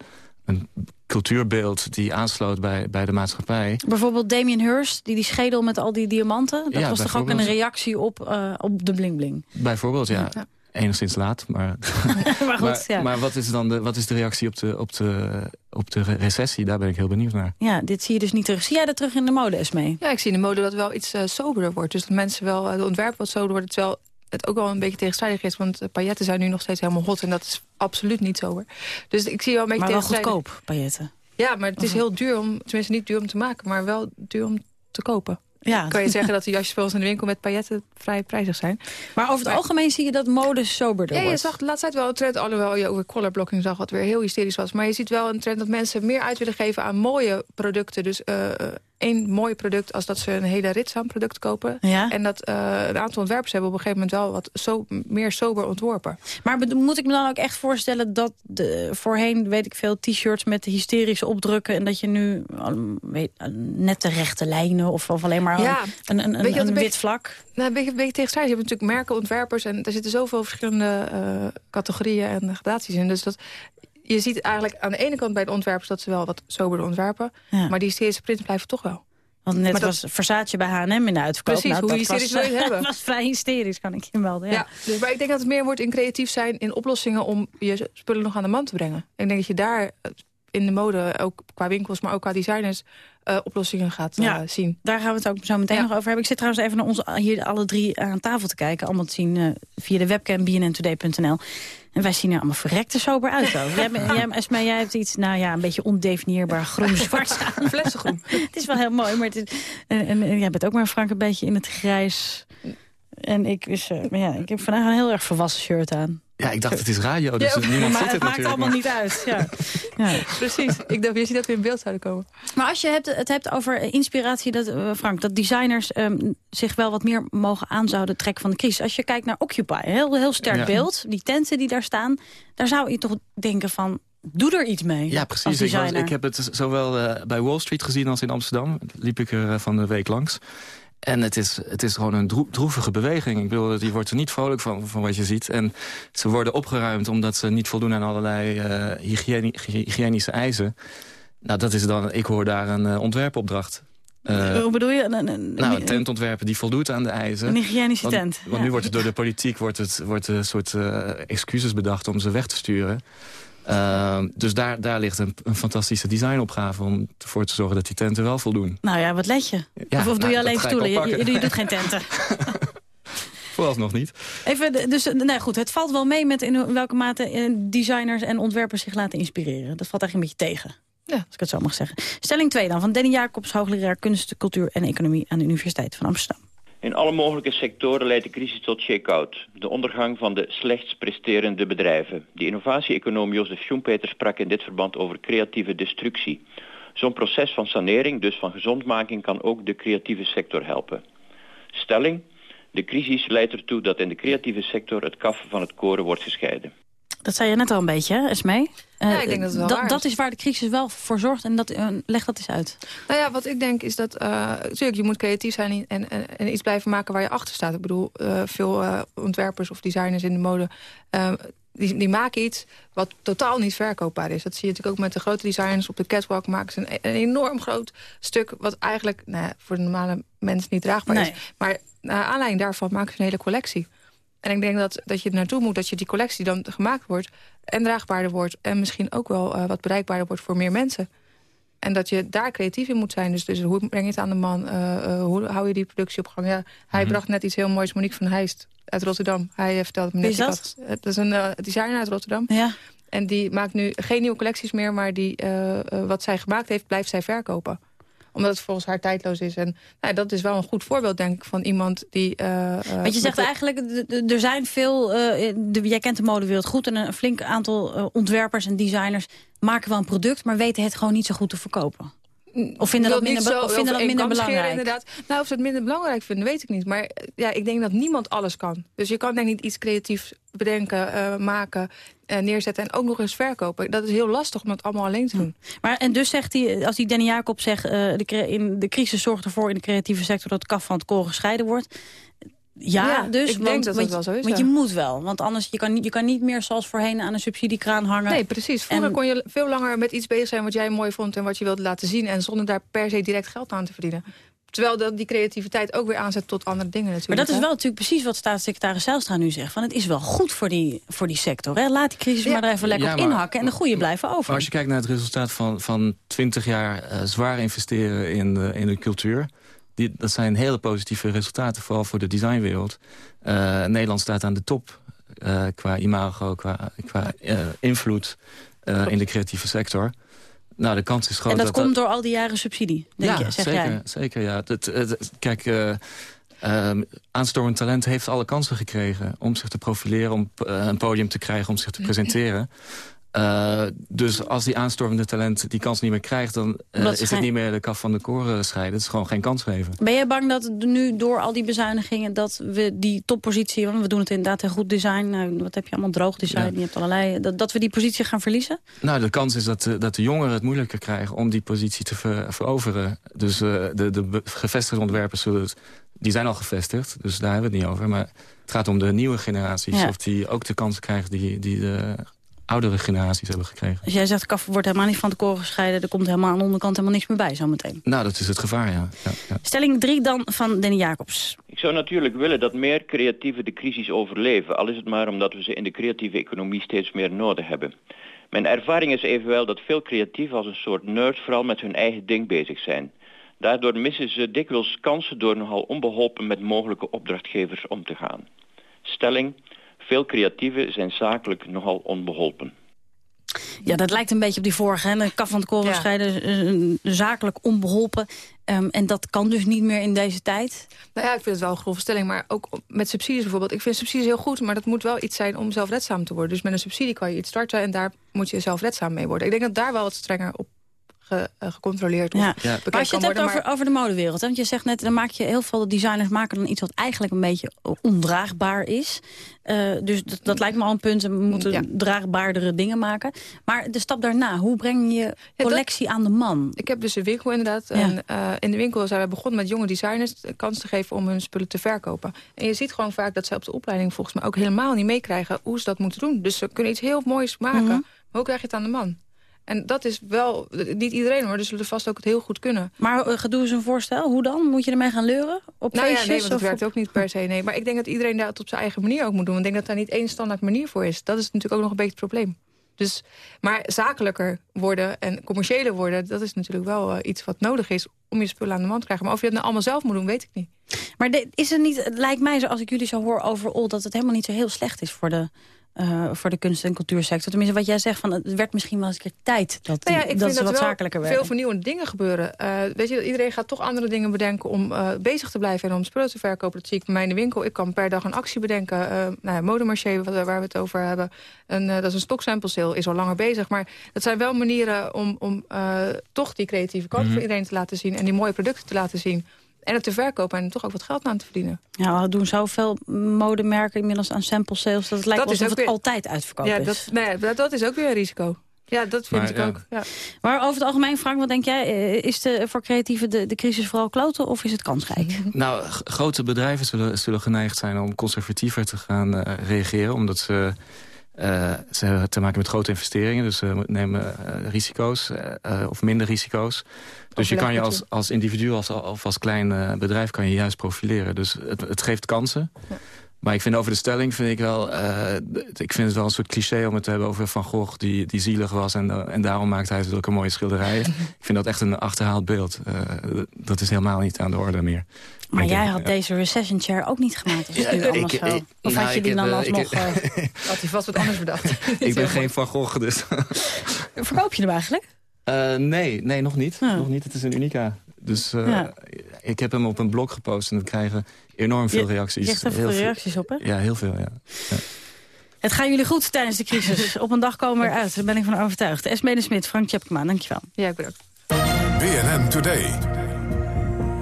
een cultuurbeeld die aansloot bij, bij de maatschappij. Bijvoorbeeld Damien Hirst, die die schedel met al die diamanten. Dat Ja, was toch ook een reactie op, eh, op de bling-bling? Bijvoorbeeld, ja. Ja. Enigszins laat, maar... maar goed, maar, ja. maar wat is dan de, wat is de reactie op de, op, de, op de recessie? Daar ben ik heel benieuwd naar. Ja, dit zie je dus niet terug. Zie jij dat terug in de mode, Esmee? Ja, ik zie in de mode dat het wel iets eh, soberder wordt. Dus dat mensen wel, eh, de ontwerp wat soberder wordt. Terwijl het ook wel een beetje tegenstrijdig is. Want eh, pailletten zijn nu nog steeds helemaal hot. En dat is absoluut niet sober. Dus ik zie wel een beetje Maar wel goedkoop, pailletten. Ja, maar het is Of- heel duur om, tenminste niet duur om te maken, maar wel duur om te kopen. Ja. Kan je zeggen dat de jasjes bij ons in de winkel met pailletten vrij prijzig zijn. Maar over het algemeen zie je dat mode soberder Ja, je wordt. zag de laatste tijd wel een trend, alhoewel je over colorblocking zag, wat weer heel hysterisch was. Maar je ziet wel een trend dat mensen meer uit willen geven aan mooie producten. Dus eh, één mooi product als dat ze een hele rits aan product kopen. Ja. En dat eh, een aantal ontwerpers hebben op een gegeven moment wel wat zo, meer sober ontworpen. Maar moet ik me dan ook echt voorstellen dat de, voorheen, weet ik veel, t-shirts met hysterische opdrukken... en dat je nu um, weet, uh, net de rechte lijnen of, of alleen maar Ja. een, een, een, een een wit vlak? Nou, een beetje, een beetje tegenstrijdig. Je hebt natuurlijk merken, ontwerpers... en er zitten zoveel verschillende eh, categorieën en gradaties in. Dus dat, je ziet eigenlijk aan de ene kant bij de ontwerpers... dat ze wel wat soberder ontwerpen. Ja. Maar die hysterische prints blijven toch wel. Want net dat- was Versace bij H&M in de uitverkoop. Precies, Nou, hoe dat hysterisch wil je het hebben? was vrij hysterisch, kan ik je melden. Ja. Ja. dus, maar ik denk dat het meer wordt in creatief zijn... in oplossingen om je spullen nog aan de man te brengen. Ik denk dat je daar eh, in de mode, ook qua winkels... maar ook qua designers, eh, oplossingen gaat eh, Ja. zien. Daar gaan we het ook zo meteen Ja. nog over hebben. Ik zit trouwens even naar ons hier alle drie aan tafel te kijken. Allemaal te zien eh, via de webcam bnntoday.nl. En wij zien er allemaal verrekte sober uit. Zo. jij, jij, Esma, jij hebt iets, nou ja, een beetje ondefinieerbaar groen-zwart aan. Flessengroen. het is wel heel mooi, maar het is, en, en, en jij bent ook maar Frank een beetje in het grijs. En ik, is, eh, maar ja, ik heb vandaag een heel erg volwassen shirt aan. Ja, ik dacht het is radio, dus Ja, niemand maar ziet het het maakt natuurlijk. allemaal maar- niet uit. Ja. Ja. Precies. Ik dacht, je ziet dat we in beeld zouden komen. Maar als je het, het hebt over eh, inspiratie, dat, eh, Frank, dat designers ehm, zich wel wat meer mogen aan zouden trekken van de crisis. Als je kijkt naar Occupy, heel, heel sterk Ja. beeld, die tenten die daar staan, daar zou je toch denken van, doe er iets mee. Ja, Als precies. Ik, was- designer. ik heb het zowel eh, bij Wall Street gezien als in Amsterdam. Liep ik er van de week langs. En het is, het is gewoon een droe- droevige beweging. Ik bedoel, je wordt er niet vrolijk van, van wat je ziet. En ze worden opgeruimd omdat ze niet voldoen aan allerlei eh, hygiëni- hygiënische eisen. Nou, dat is dan, ik hoor daar een eh, ontwerpopdracht. Eh, Hoe bedoel je? Een, een, een- nou, een tentontwerper die voldoet aan de eisen. Een hygiënische Want- tent, Want ja. nu wordt het door de politiek wordt het, wordt een soort excuses bedacht om ze weg te sturen. Ehm, dus daar, daar ligt een, een fantastische designopgave om ervoor te zorgen dat die tenten wel voldoen. Nou ja, wat let je? Ja, of of doe nou, je dat alleen stoelen? Je, oppakken. je, je doet geen tenten. Vooralsnog niet. Even, dus, nee, goed, het valt wel mee met in welke mate eh, designers en ontwerpers zich laten inspireren. Dat valt eigenlijk een beetje tegen. Ja. Als ik het zo mag zeggen. Stelling 2 dan, van Danny Jacobs, hoogleraar kunst, cultuur en economie aan de Universiteit van Amsterdam. In alle mogelijke sectoren leidt de crisis tot shake-out. De ondergang van de slechtst presterende bedrijven. De innovatie-econoom Jozef Schumpeter sprak in dit verband over creatieve destructie. Zo'n proces van sanering, dus van gezondmaking, kan ook de creatieve sector helpen. Stelling, de crisis leidt ertoe dat in de creatieve sector het kaf van het koren wordt gescheiden. Dat zei je net al een beetje, hè, Esmee? Ja, ik denk dat het wel waar dat is waar de crisis wel voor zorgt en dat, uh, leg dat eens uit. Nou ja, wat ik denk is dat... Uh, natuurlijk, je moet creatief zijn en, en, en, iets blijven maken waar je achter staat. Ik bedoel, uh, veel ontwerpers of designers in de mode... Die, die, maken iets wat totaal niet verkoopbaar is. Dat zie je natuurlijk ook met de grote designers op de catwalk. Maken ze een, een enorm groot stuk wat eigenlijk nou, voor de normale mens niet draagbaar nee. is. Maar naar aanleiding daarvan maken ze een hele collectie. En ik denk dat, dat je er naartoe moet dat je die collectie dan gemaakt wordt... en draagbaarder wordt en misschien ook wel uh, wat bereikbaarder wordt voor meer mensen. En dat je daar creatief in moet zijn. Dus, dus hoe breng je het aan de man? Uh, uh, hoe hou je die productie op gang? Ja, hij Mhm. bracht net iets heel moois. Monique van Heijst uit Rotterdam. Hij vertelde me Wie net... is dat? Het is een uh, designer uit Rotterdam. Ja. En die maakt nu geen nieuwe collecties meer... maar die, wat zij gemaakt heeft, blijft zij verkopen omdat het volgens haar tijdloos is. En nou, dat is wel een goed voorbeeld, denk ik, van iemand die... Uh, Want je zegt eigenlijk, er zijn veel... Uh, de, jij kent de modewereld goed... en een flink aantal ontwerpers en designers maken wel een product... maar weten het gewoon niet zo goed te verkopen. Of vinden dat minder, zo, of vinden dat minder belangrijk? Inderdaad. Nou, of ze het minder belangrijk vinden, weet ik niet. Maar eh, ja, ik denk dat niemand alles kan. Dus je kan denk ik niet iets creatiefs bedenken, uh, maken, uh, neerzetten... en ook nog eens verkopen. Dat is heel lastig om dat allemaal alleen te doen. Maar en dus zegt hij, als die Danny Jacob zegt... Uh, de, in, de crisis zorgt ervoor in de creatieve sector... dat het kaf van het koren gescheiden wordt... Ja, ja, dus, ik want, denk dat want, dat wel zo is. Want ja. je moet wel, want anders je kan, niet, je kan niet meer zoals voorheen aan een subsidiekraan hangen. Nee, precies. Vroeger en, kon je veel langer met iets bezig zijn wat jij mooi vond en wat je wilde laten zien. En zonder daar per se direct geld aan te verdienen. Terwijl dat die creativiteit ook weer aanzet tot andere dingen natuurlijk. Maar dat is wel natuurlijk precies wat staatssecretaris Zijlstra nu zegt. Van het is wel goed voor die, voor die sector. Hè? Laat die crisis ja. maar er even lekker ja, op inhakken en de goede blijven over. Maar als je kijkt naar het resultaat van, van 20 jaar uh, zwaar investeren in de, in de cultuur... Die, dat zijn hele positieve resultaten, vooral voor de designwereld. Uh, Nederland staat aan de top uh, qua imago, qua, qua uh, invloed in de creatieve sector. Nou, de kans is groot En dat, dat komt door al die jaren subsidie, denk ja, je, zeg zeker, jij? zeker. Ja. Het, het, kijk, um, aanstormend talent heeft alle kansen gekregen... om zich te profileren, om een podium te krijgen, om zich te presenteren. Uh, dus als die aanstormende talent die kans niet meer krijgt... dan uh, is het niet meer de kaf van de koren scheiden. Het is gewoon geen kans geven. Ben je bang dat nu door al die bezuinigingen... dat we die toppositie, want we doen het inderdaad heel goed design... Nou, wat heb je allemaal droog design, ja. je hebt allerlei... Dat, dat we die positie gaan verliezen? Nou, de kans is dat, de, dat de jongeren het moeilijker krijgen... om die positie te ver, veroveren. Dus de, de gevestigde ontwerpers zullen het... Die zijn al gevestigd, dus daar hebben we het niet over. Maar het gaat om de nieuwe generaties. Ja. Of die ook de kansen krijgen die, die de oudere generaties hebben gekregen. Dus jij zegt, kaf wordt helemaal niet van de koren gescheiden... er komt helemaal aan de onderkant helemaal niks meer bij zometeen. Nou, dat is het gevaar, ja. ja, ja. Stelling 3 dan van Danny Jacobs. Ik zou natuurlijk willen dat meer creatieven de crisis overleven. Al is het maar omdat we ze in de creatieve economie steeds meer nodig hebben. Mijn ervaring is evenwel dat veel creatieven als een soort nerd... vooral met hun eigen ding bezig zijn. Daardoor missen ze dikwijls kansen door nogal onbeholpen... met mogelijke opdrachtgevers om te gaan. Stelling... Veel creatieven zijn zakelijk nogal onbeholpen. Ja, dat lijkt een beetje op die vorige. Hè? De kaf van het koren ja. scheiden, uh, zakelijk onbeholpen. Um, en dat kan dus niet meer in deze tijd. Nou ja, ik vind het wel een grove stelling. Maar ook met subsidies bijvoorbeeld. Ik vind subsidies heel goed, maar dat moet wel iets zijn om zelfredzaam te worden. Dus met een subsidie kan je iets starten en daar moet je zelfredzaam mee worden. Ik denk dat daar wel wat strenger op Ge, uh, gecontroleerd ja. ja. Maar als je het hebt over, maar... over de modewereld. Hè? Want je zegt net, dan maak je heel veel designers maken dan iets wat eigenlijk een beetje ondraagbaar is. Uh, dus dat, dat, lijkt me al een punt. We moeten ja. draagbaardere dingen maken. Maar de stap daarna, hoe breng je collectie ja, dat... aan de man? Ik heb dus een winkel inderdaad. En uh, in de winkel zijn we begonnen met jonge designers de kans te geven om hun spullen te verkopen. En je ziet gewoon vaak dat ze op de opleiding volgens mij ook helemaal niet meekrijgen hoe ze dat moeten doen. Dus ze kunnen iets heel moois maken. Mm -hmm. Maar hoe krijg je het aan de man? En dat is wel, niet iedereen hoor, dus zullen vast ook het heel goed kunnen. Maar uh, doe eens een voorstel, hoe dan? Moet je ermee gaan leuren? Op nou feestjes, ja, nee, want dat werkt ook niet per se, nee. Maar ik denk dat iedereen dat op zijn eigen manier ook moet doen. Ik denk dat daar niet één standaard manier voor is. Dat is natuurlijk ook nog een beetje het probleem. Dus, maar zakelijker worden en commerciëler worden... dat is natuurlijk wel uh, iets wat nodig is om je spullen aan de man te krijgen. Maar of je dat nou allemaal zelf moet doen, weet ik niet. Maar de, is het niet, het lijkt mij zo, als ik jullie zo hoor overal... dat het helemaal niet zo heel slecht is voor de, uh, voor de kunst- en cultuursector. Tenminste, wat jij zegt, van, het werd misschien wel eens een keer tijd... dat, die, nou ja, ik dat vind ze dat wat wel zakelijker werden. veel vernieuwende dingen gebeuren. Uh, weet je, iedereen gaat toch andere dingen bedenken om uh, bezig te blijven... en om spullen te verkopen. Dat zie ik bij mij in de winkel. Ik kan per dag een actie bedenken. nou ja, modemarché, waar we het over hebben. En, dat is een stoksample sale, is al langer bezig. Maar dat zijn wel manieren om, om toch die creatieve kant mm -hmm. voor iedereen te laten zien... en die mooie producten te laten zien... En het te verkopen en toch ook wat geld aan te verdienen. Ja, we doen zoveel modemerken inmiddels aan sample sales... dat het lijkt dat alsof het weer... altijd uitverkocht ja, is. Dat, ja, dat is ook weer een risico. Ja, dat vind Maar, ik ja. ook. Ja. Maar over het algemeen, Frank, wat denk jij? eh, Is de, voor creatieven de, de crisis vooral kloten of is het kansrijk? Nou, grote bedrijven zullen, zullen geneigd zijn om conservatiever te gaan eh, reageren. Omdat ze, eh, ze hebben te maken met grote investeringen. Dus ze nemen eh, risico's eh, eh, of minder risico's. Dus je kan je als, als individu als, of als klein bedrijf kan je juist profileren. Dus het, het geeft kansen. Maar ik vind over de stelling vind ik wel... eh, ik vind het wel een soort cliché om het te hebben over Van Gogh... die, die zielig was en, eh, en daarom maakt hij zulke mooie schilderijen. ik vind dat echt een achterhaald beeld. Eh, dat is helemaal niet aan de orde meer. Maar jij denk, had ja. deze recession chair ook niet gemaakt. Als het nu Ja, ik- ik- of nou, had je ik die heb, dan ik alsnog... Had hij vast wat anders bedacht. ik ben geen Van Gogh, dus... verkoop je hem eigenlijk? Eh, nee, nee, nog niet. Nog niet. Het is een Unica. Dus eh, Ja. ik heb hem op een blog gepost en we krijgen enorm veel Je- reacties. je krijgt er Heel veel reacties op, hè? Ja, heel veel, ja. Het gaan jullie goed tijdens de crisis. Op een dag komen we eruit, daar ben ik van overtuigd. Esme de Smit, Frank Tjepkema, dankjewel. Ja, bedankt. BNN Today.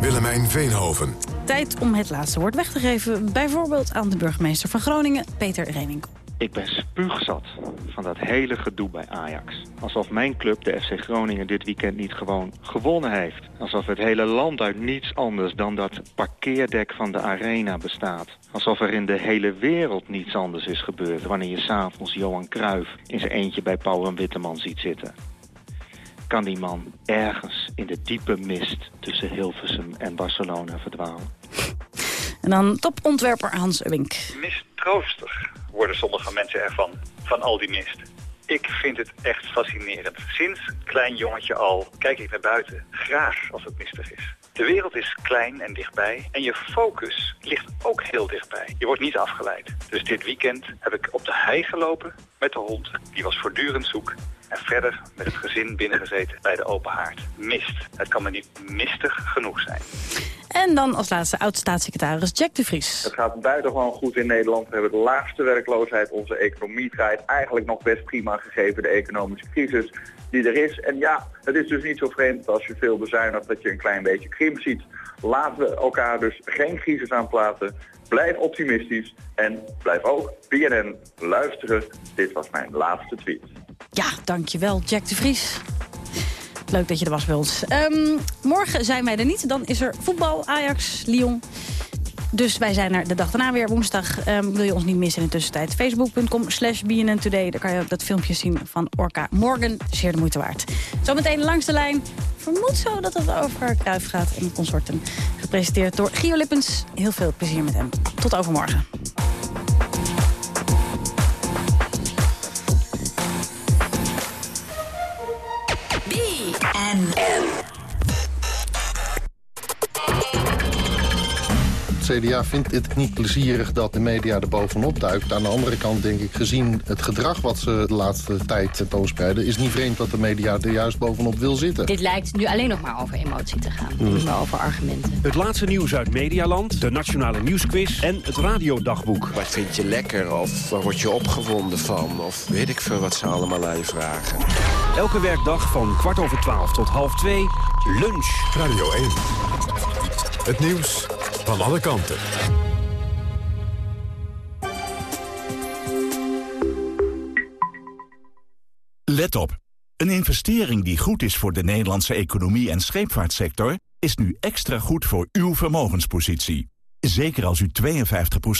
Willemijn Veenhoven. Tijd om het laatste woord weg te geven. Bijvoorbeeld aan de burgemeester van Groningen, Peter Renink. Ik ben spuugzat van dat hele gedoe bij Ajax. Alsof mijn club, de FC Groningen, dit weekend niet gewoon gewonnen heeft. Alsof het hele land uit niets anders dan dat parkeerdek van de arena bestaat. Alsof er in de hele wereld niets anders is gebeurd... wanneer je s'avonds Johan Cruijff in zijn eentje bij Paul en Witteman ziet zitten. Kan die man ergens in de diepe mist tussen Hilversum en Barcelona verdwalen? En dan topontwerper Hans Wink. mistroostig worden sommige mensen ervan, van al die mist. Ik vind het echt fascinerend. Sinds klein jongetje al kijk ik naar buiten, graag als het mistig is. De wereld is klein en dichtbij en je focus ligt ook heel dichtbij. Je wordt niet afgeleid. Dus dit weekend heb ik op de hei gelopen met de hond. Die was voortdurend zoek. En verder met het gezin binnengezeten bij de open haard. Mist. Het kan me niet mistig genoeg zijn. En dan als laatste oud-staatssecretaris Jack de Vries. Het gaat buitengewoon goed in Nederland. We hebben de laagste werkloosheid. Onze economie draait eigenlijk nog best prima gegeven de economische crisis er is. En ja, het is dus niet zo vreemd als je veel bezuinigt dat je een klein beetje krimp ziet. Laten we elkaar dus geen crisis aanplaten. Blijf optimistisch en blijf ook BNN luisteren. Dit was mijn laatste tweet. Ja, dankjewel Jack de Vries. Leuk dat je er was bij ons. Ehm, morgen zijn wij er niet. Dan is er voetbal, Ajax, Lyon. Dus wij zijn er de dag daarna weer, woensdag. Ehm, wil je ons niet missen in de tussentijd? Facebook.com slash. Daar kan je dat filmpje zien van Orca Morgan. Zeer de moeite waard. Zometeen langs de lijn. Vermoed zo dat het over Kruif gaat en consorten. Gepresenteerd door Gio Lippens. Heel veel plezier met hem. Tot overmorgen. CDA vindt het niet plezierig dat de media er bovenop duikt. Aan de andere kant denk ik, gezien het gedrag wat ze de laatste tijd tentoonspreiden... is niet vreemd dat de media er juist bovenop wil zitten. Dit lijkt nu alleen nog maar over emotie te gaan. Hmm. Niet meer over argumenten. Het laatste nieuws uit Medialand, de Nationale Nieuwsquiz en het Radiodagboek. Wat vind je lekker of waar word je opgewonden van? Of weet ik veel wat ze allemaal aan je vragen. Elke werkdag van kwart over twaalf tot half twee, lunch. Radio 1. Het nieuws van alle kanten. Let op. Een investering die goed is voor de Nederlandse economie en scheepvaartsector... is nu extra goed voor uw vermogenspositie. Zeker als u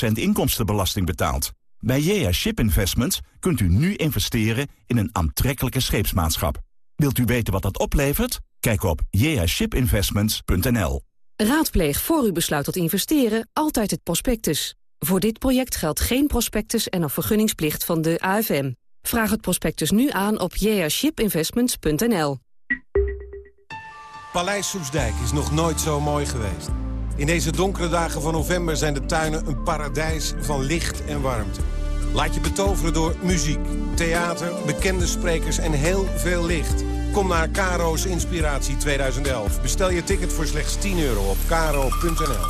52% inkomstenbelasting betaalt. Bij JA Ship Investments kunt u nu investeren in een aantrekkelijke scheepsmaatschap. Wilt u weten wat dat oplevert? Kijk op jashipinvestments.nl. Raadpleeg voor u besluit tot investeren altijd het prospectus. Voor dit project geldt geen prospectus en een vergunningsplicht van de AFM. Vraag het prospectus nu aan op jashipinvestments.nl. Paleis Soesdijk is nog nooit zo mooi geweest. In deze donkere dagen van november zijn de tuinen een paradijs van licht en warmte. Laat je betoveren door muziek, theater, bekende sprekers en heel veel licht. Kom naar Caro's Inspiratie 2011. Bestel je ticket voor slechts 10 euro op caro.nl.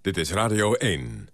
Dit is Radio 1.